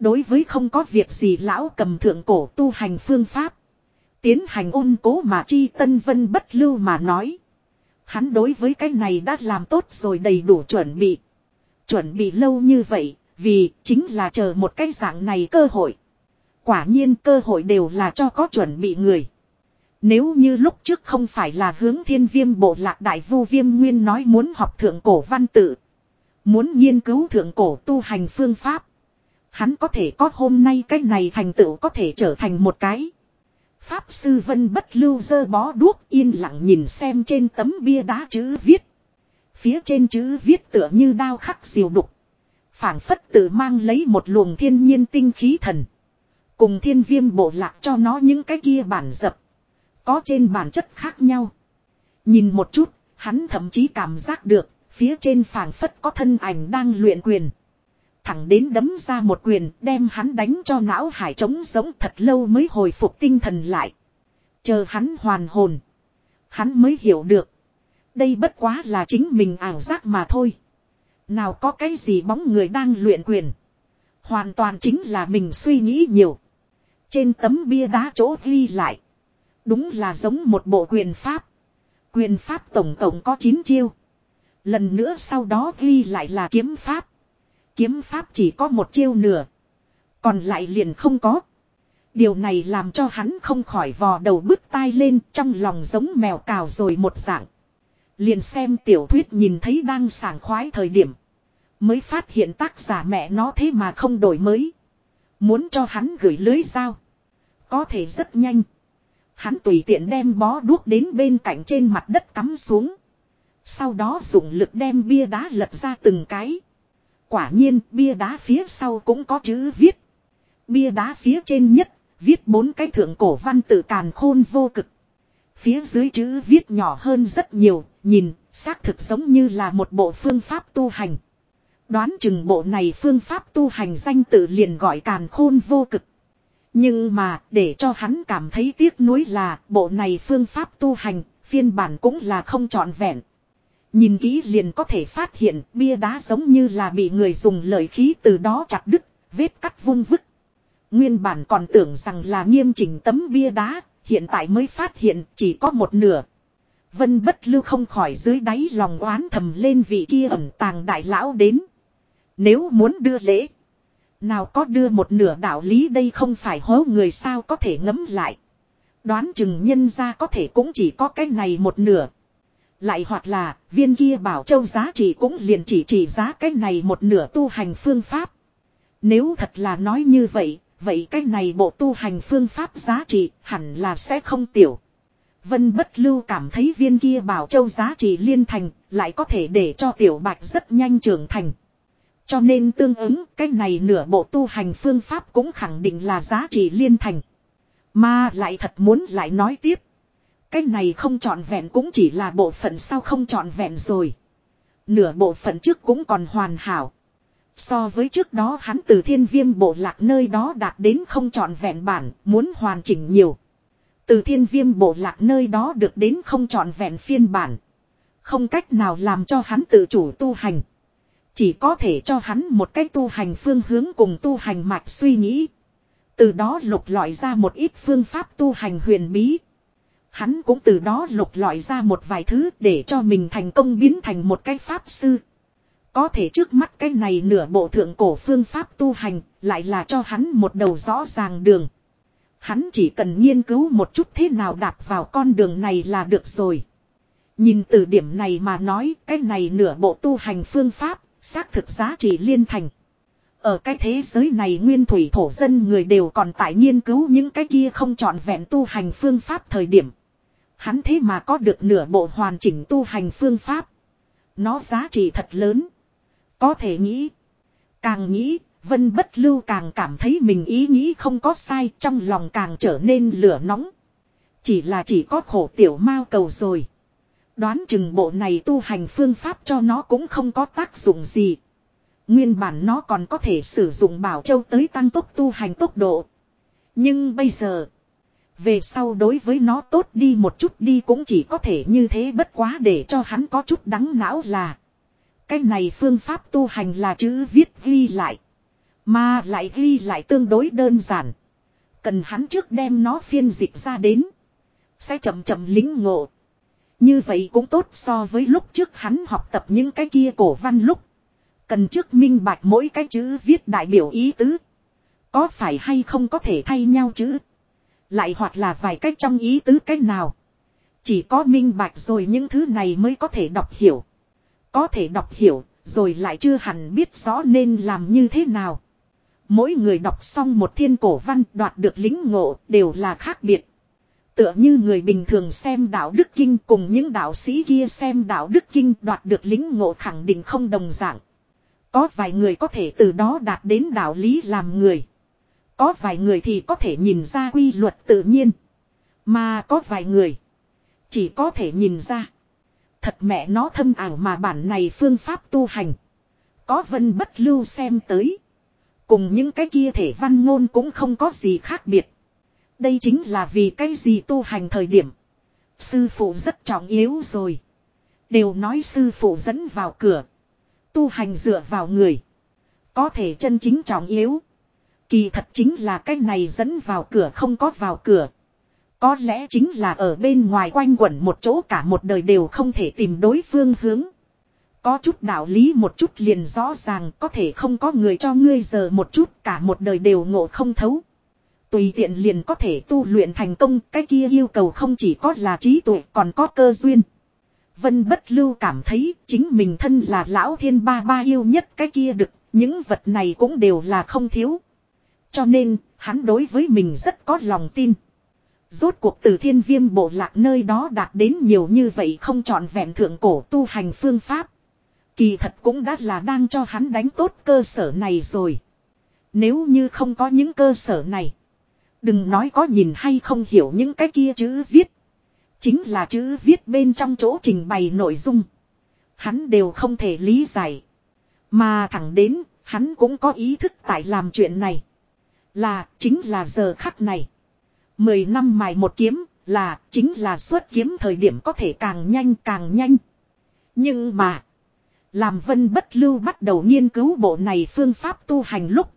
Đối với không có việc gì lão cầm thượng cổ tu hành phương pháp. Tiến hành ôn cố mà chi tân vân bất lưu mà nói. Hắn đối với cái này đã làm tốt rồi đầy đủ chuẩn bị. Chuẩn bị lâu như vậy, vì chính là chờ một cái dạng này cơ hội. Quả nhiên cơ hội đều là cho có chuẩn bị người. Nếu như lúc trước không phải là hướng thiên viêm bộ lạc đại vu viêm nguyên nói muốn học thượng cổ văn tự. Muốn nghiên cứu thượng cổ tu hành phương pháp. Hắn có thể có hôm nay cái này thành tựu có thể trở thành một cái. Pháp sư vân bất lưu dơ bó đuốc yên lặng nhìn xem trên tấm bia đá chữ viết. Phía trên chữ viết tựa như đao khắc diều đục. phảng phất tự mang lấy một luồng thiên nhiên tinh khí thần. Cùng thiên viêm bộ lạc cho nó những cái kia bản dập. Có trên bản chất khác nhau. Nhìn một chút, hắn thậm chí cảm giác được, phía trên phảng phất có thân ảnh đang luyện quyền. Thẳng đến đấm ra một quyền, đem hắn đánh cho não hải trống giống thật lâu mới hồi phục tinh thần lại. Chờ hắn hoàn hồn. Hắn mới hiểu được. Đây bất quá là chính mình ảo giác mà thôi. Nào có cái gì bóng người đang luyện quyền. Hoàn toàn chính là mình suy nghĩ nhiều. Trên tấm bia đá chỗ ghi lại. Đúng là giống một bộ quyền pháp. Quyền pháp tổng tổng có 9 chiêu. Lần nữa sau đó ghi lại là kiếm pháp. Kiếm pháp chỉ có một chiêu nửa. Còn lại liền không có. Điều này làm cho hắn không khỏi vò đầu bứt tai lên trong lòng giống mèo cào rồi một dạng. Liền xem tiểu thuyết nhìn thấy đang sảng khoái thời điểm. Mới phát hiện tác giả mẹ nó thế mà không đổi mới. Muốn cho hắn gửi lưới sao. Có thể rất nhanh. Hắn tùy tiện đem bó đuốc đến bên cạnh trên mặt đất cắm xuống. Sau đó dùng lực đem bia đá lật ra từng cái. Quả nhiên bia đá phía sau cũng có chữ viết. Bia đá phía trên nhất, viết bốn cái thượng cổ văn tự càn khôn vô cực. Phía dưới chữ viết nhỏ hơn rất nhiều, nhìn, xác thực giống như là một bộ phương pháp tu hành. Đoán chừng bộ này phương pháp tu hành danh tự liền gọi càn khôn vô cực. Nhưng mà, để cho hắn cảm thấy tiếc nuối là, bộ này phương pháp tu hành, phiên bản cũng là không trọn vẹn. Nhìn kỹ liền có thể phát hiện bia đá giống như là bị người dùng lợi khí từ đó chặt đứt, vết cắt vung vức. Nguyên bản còn tưởng rằng là nghiêm chỉnh tấm bia đá, hiện tại mới phát hiện chỉ có một nửa. Vân bất lưu không khỏi dưới đáy lòng oán thầm lên vị kia ẩn tàng đại lão đến. Nếu muốn đưa lễ, nào có đưa một nửa đạo lý đây không phải hố người sao có thể ngấm lại. Đoán chừng nhân ra có thể cũng chỉ có cái này một nửa. Lại hoặc là viên kia bảo châu giá trị cũng liền chỉ chỉ giá cái này một nửa tu hành phương pháp. Nếu thật là nói như vậy, vậy cái này bộ tu hành phương pháp giá trị hẳn là sẽ không tiểu. Vân bất lưu cảm thấy viên kia bảo châu giá trị liên thành lại có thể để cho tiểu bạch rất nhanh trưởng thành. Cho nên tương ứng cái này nửa bộ tu hành phương pháp cũng khẳng định là giá trị liên thành. Mà lại thật muốn lại nói tiếp. Cái này không trọn vẹn cũng chỉ là bộ phận sau không trọn vẹn rồi. Nửa bộ phận trước cũng còn hoàn hảo. So với trước đó hắn từ thiên viêm bộ lạc nơi đó đạt đến không trọn vẹn bản, muốn hoàn chỉnh nhiều. Từ thiên viêm bộ lạc nơi đó được đến không trọn vẹn phiên bản. Không cách nào làm cho hắn tự chủ tu hành. Chỉ có thể cho hắn một cách tu hành phương hướng cùng tu hành mạch suy nghĩ. Từ đó lục lọi ra một ít phương pháp tu hành huyền bí. Hắn cũng từ đó lục lọi ra một vài thứ để cho mình thành công biến thành một cái pháp sư. Có thể trước mắt cái này nửa bộ thượng cổ phương pháp tu hành lại là cho hắn một đầu rõ ràng đường. Hắn chỉ cần nghiên cứu một chút thế nào đạp vào con đường này là được rồi. Nhìn từ điểm này mà nói, cái này nửa bộ tu hành phương pháp, xác thực giá trị liên thành. Ở cái thế giới này nguyên thủy thổ dân người đều còn tại nghiên cứu những cái kia không trọn vẹn tu hành phương pháp thời điểm. Hắn thế mà có được nửa bộ hoàn chỉnh tu hành phương pháp. Nó giá trị thật lớn. Có thể nghĩ. Càng nghĩ, Vân bất lưu càng cảm thấy mình ý nghĩ không có sai trong lòng càng trở nên lửa nóng. Chỉ là chỉ có khổ tiểu mao cầu rồi. Đoán chừng bộ này tu hành phương pháp cho nó cũng không có tác dụng gì. Nguyên bản nó còn có thể sử dụng bảo châu tới tăng tốc tu hành tốc độ. Nhưng bây giờ. Về sau đối với nó tốt đi một chút đi cũng chỉ có thể như thế bất quá để cho hắn có chút đắng não là. Cái này phương pháp tu hành là chữ viết ghi lại. Mà lại ghi lại tương đối đơn giản. Cần hắn trước đem nó phiên dịch ra đến. Sẽ chậm chậm lính ngộ. Như vậy cũng tốt so với lúc trước hắn học tập những cái kia cổ văn lúc. Cần trước minh bạch mỗi cái chữ viết đại biểu ý tứ. Có phải hay không có thể thay nhau chữ. Lại hoặc là vài cách trong ý tứ cách nào. Chỉ có minh bạch rồi những thứ này mới có thể đọc hiểu. Có thể đọc hiểu, rồi lại chưa hẳn biết rõ nên làm như thế nào. Mỗi người đọc xong một thiên cổ văn đoạt được lính ngộ đều là khác biệt. Tựa như người bình thường xem đạo đức kinh cùng những đạo sĩ kia xem đạo đức kinh đoạt được lính ngộ khẳng định không đồng dạng. Có vài người có thể từ đó đạt đến đạo lý làm người. Có vài người thì có thể nhìn ra quy luật tự nhiên. Mà có vài người, chỉ có thể nhìn ra. Thật mẹ nó thâm ảo mà bản này phương pháp tu hành. Có vân bất lưu xem tới. Cùng những cái kia thể văn ngôn cũng không có gì khác biệt. Đây chính là vì cái gì tu hành thời điểm. Sư phụ rất trọng yếu rồi. Đều nói sư phụ dẫn vào cửa. Tu hành dựa vào người. Có thể chân chính trọng yếu. Kỳ thật chính là cái này dẫn vào cửa không có vào cửa. Có lẽ chính là ở bên ngoài quanh quẩn một chỗ cả một đời đều không thể tìm đối phương hướng. Có chút đạo lý một chút liền rõ ràng có thể không có người cho ngươi giờ một chút cả một đời đều ngộ không thấu. Tùy tiện liền có thể tu luyện thành công cái kia yêu cầu không chỉ có là trí tuệ còn có cơ duyên. Vân bất lưu cảm thấy chính mình thân là lão thiên ba ba yêu nhất cái kia được, những vật này cũng đều là không thiếu. Cho nên, hắn đối với mình rất có lòng tin. Rốt cuộc từ thiên viêm bộ lạc nơi đó đạt đến nhiều như vậy không chọn vẹn thượng cổ tu hành phương pháp. Kỳ thật cũng đã là đang cho hắn đánh tốt cơ sở này rồi. Nếu như không có những cơ sở này. Đừng nói có nhìn hay không hiểu những cái kia chữ viết. Chính là chữ viết bên trong chỗ trình bày nội dung. Hắn đều không thể lý giải. Mà thẳng đến, hắn cũng có ý thức tại làm chuyện này. Là, chính là giờ khắc này. Mười năm mài một kiếm, là, chính là xuất kiếm thời điểm có thể càng nhanh càng nhanh. Nhưng mà, làm vân bất lưu bắt đầu nghiên cứu bộ này phương pháp tu hành lúc.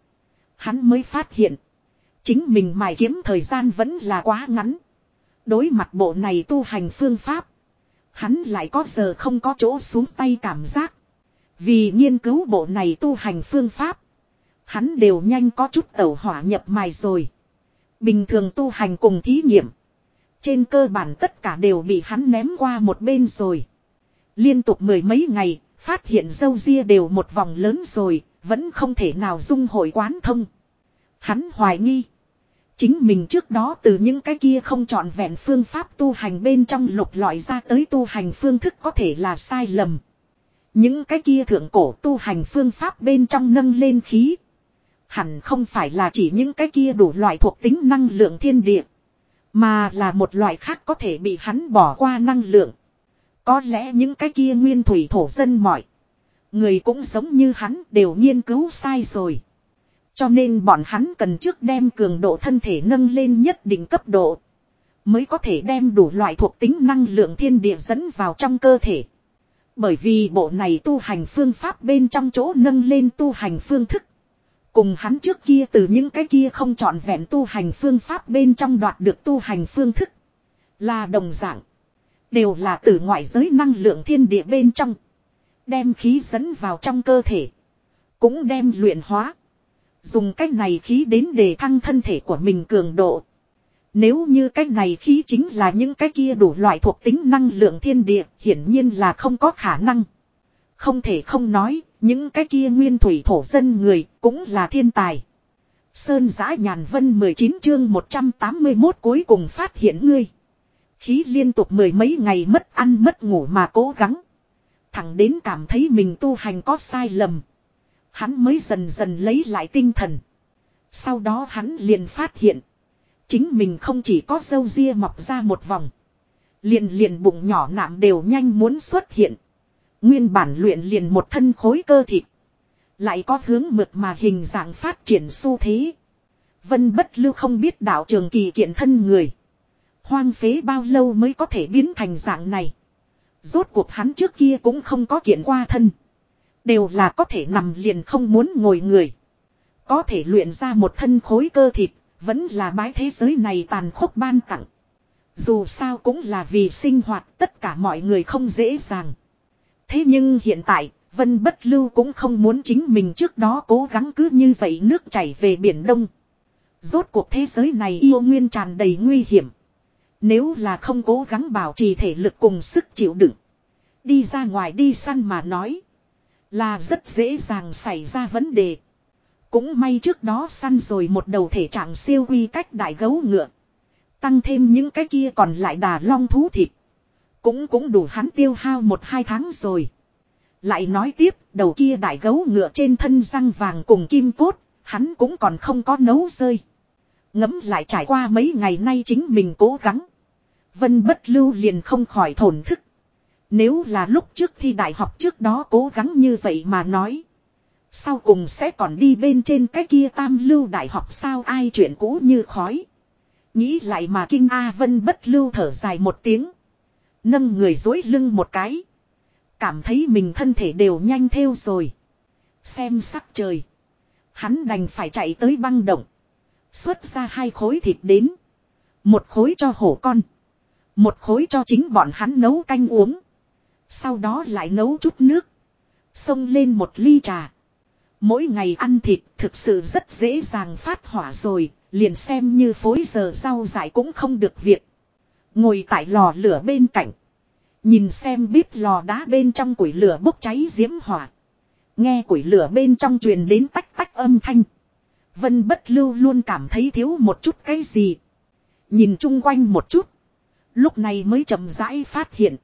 Hắn mới phát hiện. Chính mình mài kiếm thời gian vẫn là quá ngắn. Đối mặt bộ này tu hành phương pháp. Hắn lại có giờ không có chỗ xuống tay cảm giác. Vì nghiên cứu bộ này tu hành phương pháp. Hắn đều nhanh có chút tẩu hỏa nhập mài rồi. Bình thường tu hành cùng thí nghiệm. Trên cơ bản tất cả đều bị hắn ném qua một bên rồi. Liên tục mười mấy ngày, phát hiện dâu ria đều một vòng lớn rồi, vẫn không thể nào dung hội quán thông. Hắn hoài nghi. Chính mình trước đó từ những cái kia không chọn vẹn phương pháp tu hành bên trong lục lọi ra tới tu hành phương thức có thể là sai lầm. Những cái kia thượng cổ tu hành phương pháp bên trong nâng lên khí. Hẳn không phải là chỉ những cái kia đủ loại thuộc tính năng lượng thiên địa. Mà là một loại khác có thể bị hắn bỏ qua năng lượng. Có lẽ những cái kia nguyên thủy thổ dân mọi. Người cũng giống như hắn đều nghiên cứu sai rồi. Cho nên bọn hắn cần trước đem cường độ thân thể nâng lên nhất định cấp độ. Mới có thể đem đủ loại thuộc tính năng lượng thiên địa dẫn vào trong cơ thể. Bởi vì bộ này tu hành phương pháp bên trong chỗ nâng lên tu hành phương thức. Cùng hắn trước kia từ những cái kia không chọn vẹn tu hành phương pháp bên trong đoạt được tu hành phương thức. Là đồng dạng. Đều là từ ngoại giới năng lượng thiên địa bên trong. Đem khí dẫn vào trong cơ thể. Cũng đem luyện hóa. Dùng cách này khí đến để thăng thân thể của mình cường độ. Nếu như cách này khí chính là những cái kia đủ loại thuộc tính năng lượng thiên địa, hiển nhiên là không có khả năng. Không thể không nói, những cái kia nguyên thủy thổ dân người cũng là thiên tài. Sơn giã nhàn vân 19 chương 181 cuối cùng phát hiện ngươi. Khí liên tục mười mấy ngày mất ăn mất ngủ mà cố gắng. Thẳng đến cảm thấy mình tu hành có sai lầm. Hắn mới dần dần lấy lại tinh thần. Sau đó hắn liền phát hiện. Chính mình không chỉ có dâu ria mọc ra một vòng. Liền liền bụng nhỏ nạm đều nhanh muốn xuất hiện. Nguyên bản luyện liền một thân khối cơ thịt. Lại có hướng mượt mà hình dạng phát triển xu thế. Vân bất lưu không biết đạo trường kỳ kiện thân người. Hoang phế bao lâu mới có thể biến thành dạng này. Rốt cuộc hắn trước kia cũng không có kiện qua thân. Đều là có thể nằm liền không muốn ngồi người. Có thể luyện ra một thân khối cơ thịt, vẫn là bái thế giới này tàn khốc ban tặng. Dù sao cũng là vì sinh hoạt tất cả mọi người không dễ dàng. Thế nhưng hiện tại, Vân Bất Lưu cũng không muốn chính mình trước đó cố gắng cứ như vậy nước chảy về Biển Đông. Rốt cuộc thế giới này yêu nguyên tràn đầy nguy hiểm. Nếu là không cố gắng bảo trì thể lực cùng sức chịu đựng. Đi ra ngoài đi săn mà nói. Là rất dễ dàng xảy ra vấn đề. Cũng may trước đó săn rồi một đầu thể trạng siêu quy cách đại gấu ngựa. Tăng thêm những cái kia còn lại đà long thú thịt. Cũng cũng đủ hắn tiêu hao một hai tháng rồi. Lại nói tiếp, đầu kia đại gấu ngựa trên thân răng vàng cùng kim cốt, hắn cũng còn không có nấu rơi. Ngấm lại trải qua mấy ngày nay chính mình cố gắng. Vân bất lưu liền không khỏi thổn thức. Nếu là lúc trước thi đại học trước đó cố gắng như vậy mà nói. Sau cùng sẽ còn đi bên trên cái kia tam lưu đại học sao ai chuyện cũ như khói. Nghĩ lại mà kinh A Vân bất lưu thở dài một tiếng. Nâng người dối lưng một cái. Cảm thấy mình thân thể đều nhanh theo rồi. Xem sắc trời. Hắn đành phải chạy tới băng động. Xuất ra hai khối thịt đến. Một khối cho hổ con. Một khối cho chính bọn hắn nấu canh uống. Sau đó lại nấu chút nước. Xông lên một ly trà. Mỗi ngày ăn thịt thực sự rất dễ dàng phát hỏa rồi. Liền xem như phối giờ rau dại cũng không được việc. Ngồi tại lò lửa bên cạnh. Nhìn xem bếp lò đá bên trong củi lửa bốc cháy diễm hỏa. Nghe củi lửa bên trong truyền đến tách tách âm thanh. Vân bất lưu luôn cảm thấy thiếu một chút cái gì. Nhìn chung quanh một chút. Lúc này mới chậm rãi phát hiện.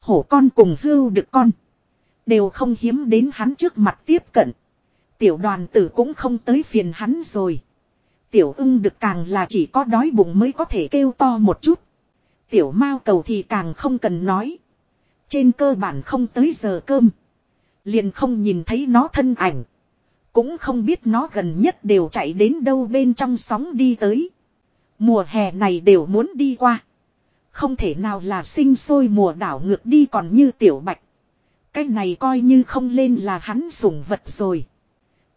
Hổ con cùng hưu được con. Đều không hiếm đến hắn trước mặt tiếp cận. Tiểu đoàn tử cũng không tới phiền hắn rồi. Tiểu ưng được càng là chỉ có đói bụng mới có thể kêu to một chút. Tiểu mao cầu thì càng không cần nói. Trên cơ bản không tới giờ cơm. Liền không nhìn thấy nó thân ảnh. Cũng không biết nó gần nhất đều chạy đến đâu bên trong sóng đi tới. Mùa hè này đều muốn đi qua. Không thể nào là sinh sôi mùa đảo ngược đi còn như tiểu bạch. Cái này coi như không lên là hắn sủng vật rồi.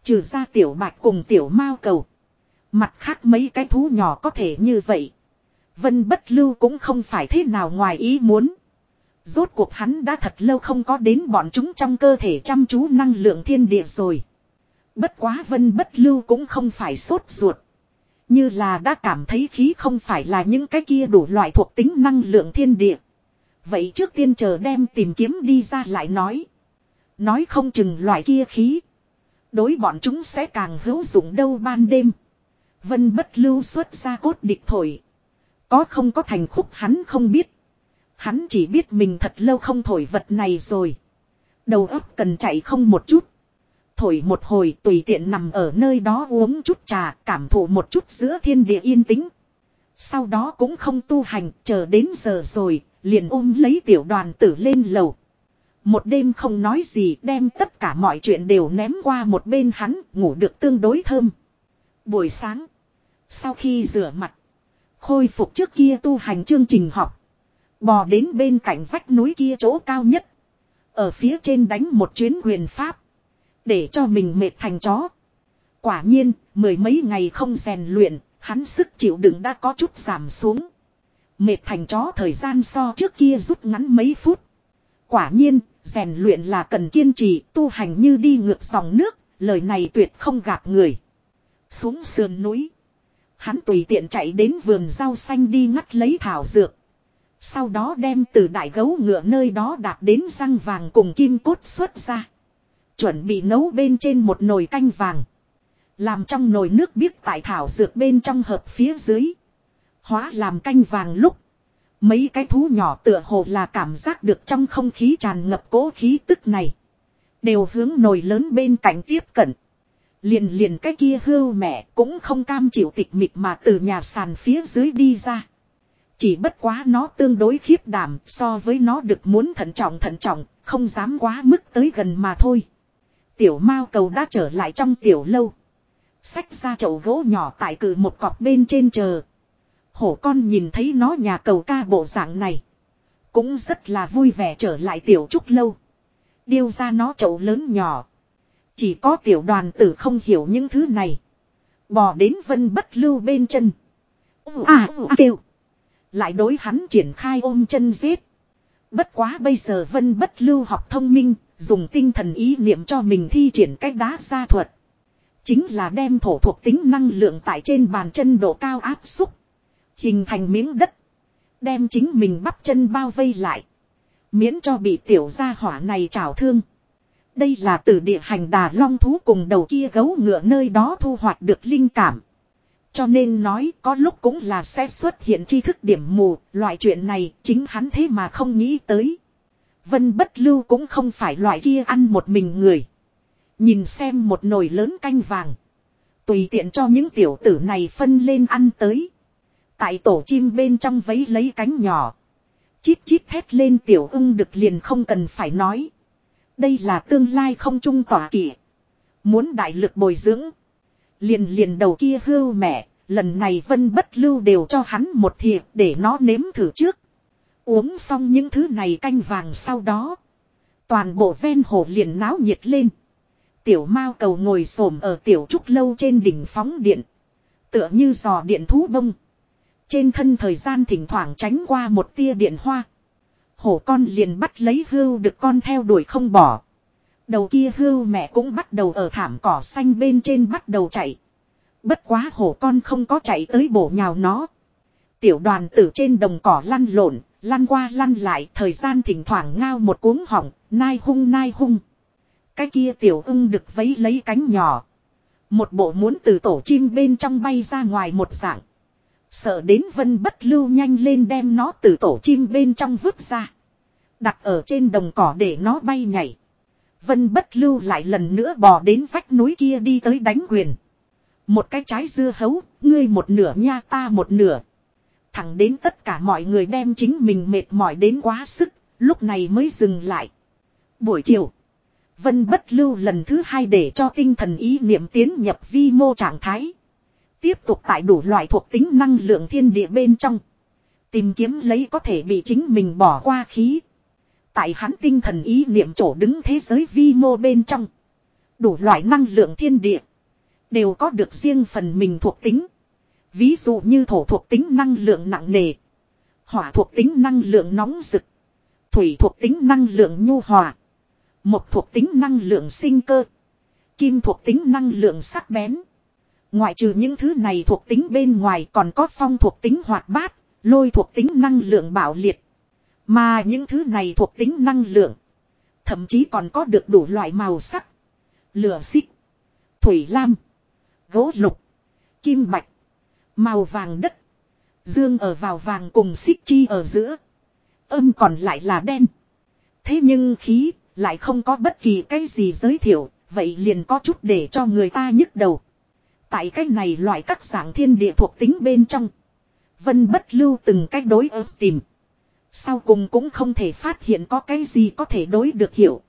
Trừ ra tiểu bạch cùng tiểu mao cầu. Mặt khác mấy cái thú nhỏ có thể như vậy. Vân bất lưu cũng không phải thế nào ngoài ý muốn. Rốt cuộc hắn đã thật lâu không có đến bọn chúng trong cơ thể chăm chú năng lượng thiên địa rồi. Bất quá vân bất lưu cũng không phải sốt ruột. Như là đã cảm thấy khí không phải là những cái kia đủ loại thuộc tính năng lượng thiên địa. Vậy trước tiên chờ đem tìm kiếm đi ra lại nói. Nói không chừng loại kia khí. Đối bọn chúng sẽ càng hữu dụng đâu ban đêm. Vân bất lưu xuất ra cốt địch thổi. Có không có thành khúc hắn không biết. Hắn chỉ biết mình thật lâu không thổi vật này rồi. Đầu óc cần chạy không một chút. Thổi một hồi tùy tiện nằm ở nơi đó uống chút trà, cảm thụ một chút giữa thiên địa yên tĩnh. Sau đó cũng không tu hành, chờ đến giờ rồi, liền ôm lấy tiểu đoàn tử lên lầu. Một đêm không nói gì, đem tất cả mọi chuyện đều ném qua một bên hắn, ngủ được tương đối thơm. Buổi sáng. Sau khi rửa mặt. Khôi phục trước kia tu hành chương trình học. Bò đến bên cạnh vách núi kia chỗ cao nhất. Ở phía trên đánh một chuyến quyền pháp. Để cho mình mệt thành chó. Quả nhiên, mười mấy ngày không rèn luyện, hắn sức chịu đựng đã có chút giảm xuống. Mệt thành chó thời gian so trước kia rút ngắn mấy phút. Quả nhiên, rèn luyện là cần kiên trì, tu hành như đi ngược dòng nước, lời này tuyệt không gạt người. Xuống sườn núi. Hắn tùy tiện chạy đến vườn rau xanh đi ngắt lấy thảo dược. Sau đó đem từ đại gấu ngựa nơi đó đạt đến răng vàng cùng kim cốt xuất ra. Chuẩn bị nấu bên trên một nồi canh vàng. Làm trong nồi nước biếc tại thảo dược bên trong hợp phía dưới. Hóa làm canh vàng lúc. Mấy cái thú nhỏ tựa hồ là cảm giác được trong không khí tràn ngập cố khí tức này. Đều hướng nồi lớn bên cạnh tiếp cận. Liền liền cái kia hưu mẹ cũng không cam chịu tịch mịch mà từ nhà sàn phía dưới đi ra. Chỉ bất quá nó tương đối khiếp đảm so với nó được muốn thận trọng thận trọng, không dám quá mức tới gần mà thôi. Tiểu mao cầu đã trở lại trong tiểu lâu. Xách ra chậu gỗ nhỏ tại cử một cọp bên trên chờ. Hổ con nhìn thấy nó nhà cầu ca bộ dạng này. Cũng rất là vui vẻ trở lại tiểu trúc lâu. Điêu ra nó chậu lớn nhỏ. Chỉ có tiểu đoàn tử không hiểu những thứ này. Bò đến vân bất lưu bên chân. À, à kêu. Lại đối hắn triển khai ôm chân giết. Bất quá bây giờ vân bất lưu học thông minh, dùng tinh thần ý niệm cho mình thi triển cách đá gia thuật. Chính là đem thổ thuộc tính năng lượng tại trên bàn chân độ cao áp xúc. Hình thành miếng đất. Đem chính mình bắp chân bao vây lại. Miễn cho bị tiểu gia hỏa này trào thương. Đây là từ địa hành đà long thú cùng đầu kia gấu ngựa nơi đó thu hoạch được linh cảm. Cho nên nói có lúc cũng là sẽ xuất hiện tri thức điểm mù, loại chuyện này chính hắn thế mà không nghĩ tới. Vân bất lưu cũng không phải loại kia ăn một mình người. Nhìn xem một nồi lớn canh vàng. Tùy tiện cho những tiểu tử này phân lên ăn tới. Tại tổ chim bên trong vấy lấy cánh nhỏ. Chít chít thét lên tiểu ưng được liền không cần phải nói. Đây là tương lai không trung tỏa kỷ. Muốn đại lực bồi dưỡng. Liền liền đầu kia hưu mẹ, lần này vân bất lưu đều cho hắn một thiệp để nó nếm thử trước. Uống xong những thứ này canh vàng sau đó. Toàn bộ ven hồ liền náo nhiệt lên. Tiểu mao cầu ngồi xổm ở tiểu trúc lâu trên đỉnh phóng điện. Tựa như giò điện thú bông. Trên thân thời gian thỉnh thoảng tránh qua một tia điện hoa. Hổ con liền bắt lấy hưu được con theo đuổi không bỏ. Đầu kia hưu mẹ cũng bắt đầu ở thảm cỏ xanh bên trên bắt đầu chạy. Bất quá hổ con không có chạy tới bổ nhào nó. Tiểu đoàn tử trên đồng cỏ lăn lộn, lăn qua lăn lại, thời gian thỉnh thoảng ngao một cuống hỏng, nai hung nai hung. Cái kia tiểu ưng được vấy lấy cánh nhỏ. Một bộ muốn từ tổ chim bên trong bay ra ngoài một dạng. Sợ đến vân bất lưu nhanh lên đem nó từ tổ chim bên trong vứt ra. Đặt ở trên đồng cỏ để nó bay nhảy. Vân bất lưu lại lần nữa bò đến vách núi kia đi tới đánh quyền. Một cái trái dưa hấu, ngươi một nửa nha ta một nửa. Thẳng đến tất cả mọi người đem chính mình mệt mỏi đến quá sức, lúc này mới dừng lại. Buổi chiều, Vân bất lưu lần thứ hai để cho tinh thần ý niệm tiến nhập vi mô trạng thái. Tiếp tục tại đủ loại thuộc tính năng lượng thiên địa bên trong. Tìm kiếm lấy có thể bị chính mình bỏ qua khí. Tại hắn tinh thần ý niệm chỗ đứng thế giới vi mô bên trong. Đủ loại năng lượng thiên địa. Đều có được riêng phần mình thuộc tính. Ví dụ như thổ thuộc tính năng lượng nặng nề. Hỏa thuộc tính năng lượng nóng rực. Thủy thuộc tính năng lượng nhu hòa. Một thuộc tính năng lượng sinh cơ. Kim thuộc tính năng lượng sắc bén. Ngoại trừ những thứ này thuộc tính bên ngoài còn có phong thuộc tính hoạt bát, lôi thuộc tính năng lượng bảo liệt. Mà những thứ này thuộc tính năng lượng. Thậm chí còn có được đủ loại màu sắc. Lửa xích. Thủy lam. Gỗ lục. Kim bạch. Màu vàng đất. Dương ở vào vàng cùng xích chi ở giữa. Âm còn lại là đen. Thế nhưng khí lại không có bất kỳ cái gì giới thiệu. Vậy liền có chút để cho người ta nhức đầu. Tại cách này loại các dạng thiên địa thuộc tính bên trong. Vân bất lưu từng cách đối ớt tìm. Sau cùng cũng không thể phát hiện có cái gì có thể đối được hiểu.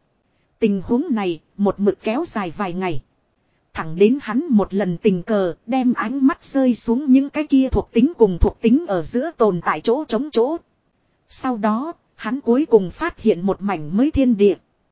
Tình huống này một mực kéo dài vài ngày. Thẳng đến hắn một lần tình cờ đem ánh mắt rơi xuống những cái kia thuộc tính cùng thuộc tính ở giữa tồn tại chỗ chống chỗ. Sau đó, hắn cuối cùng phát hiện một mảnh mới thiên địa.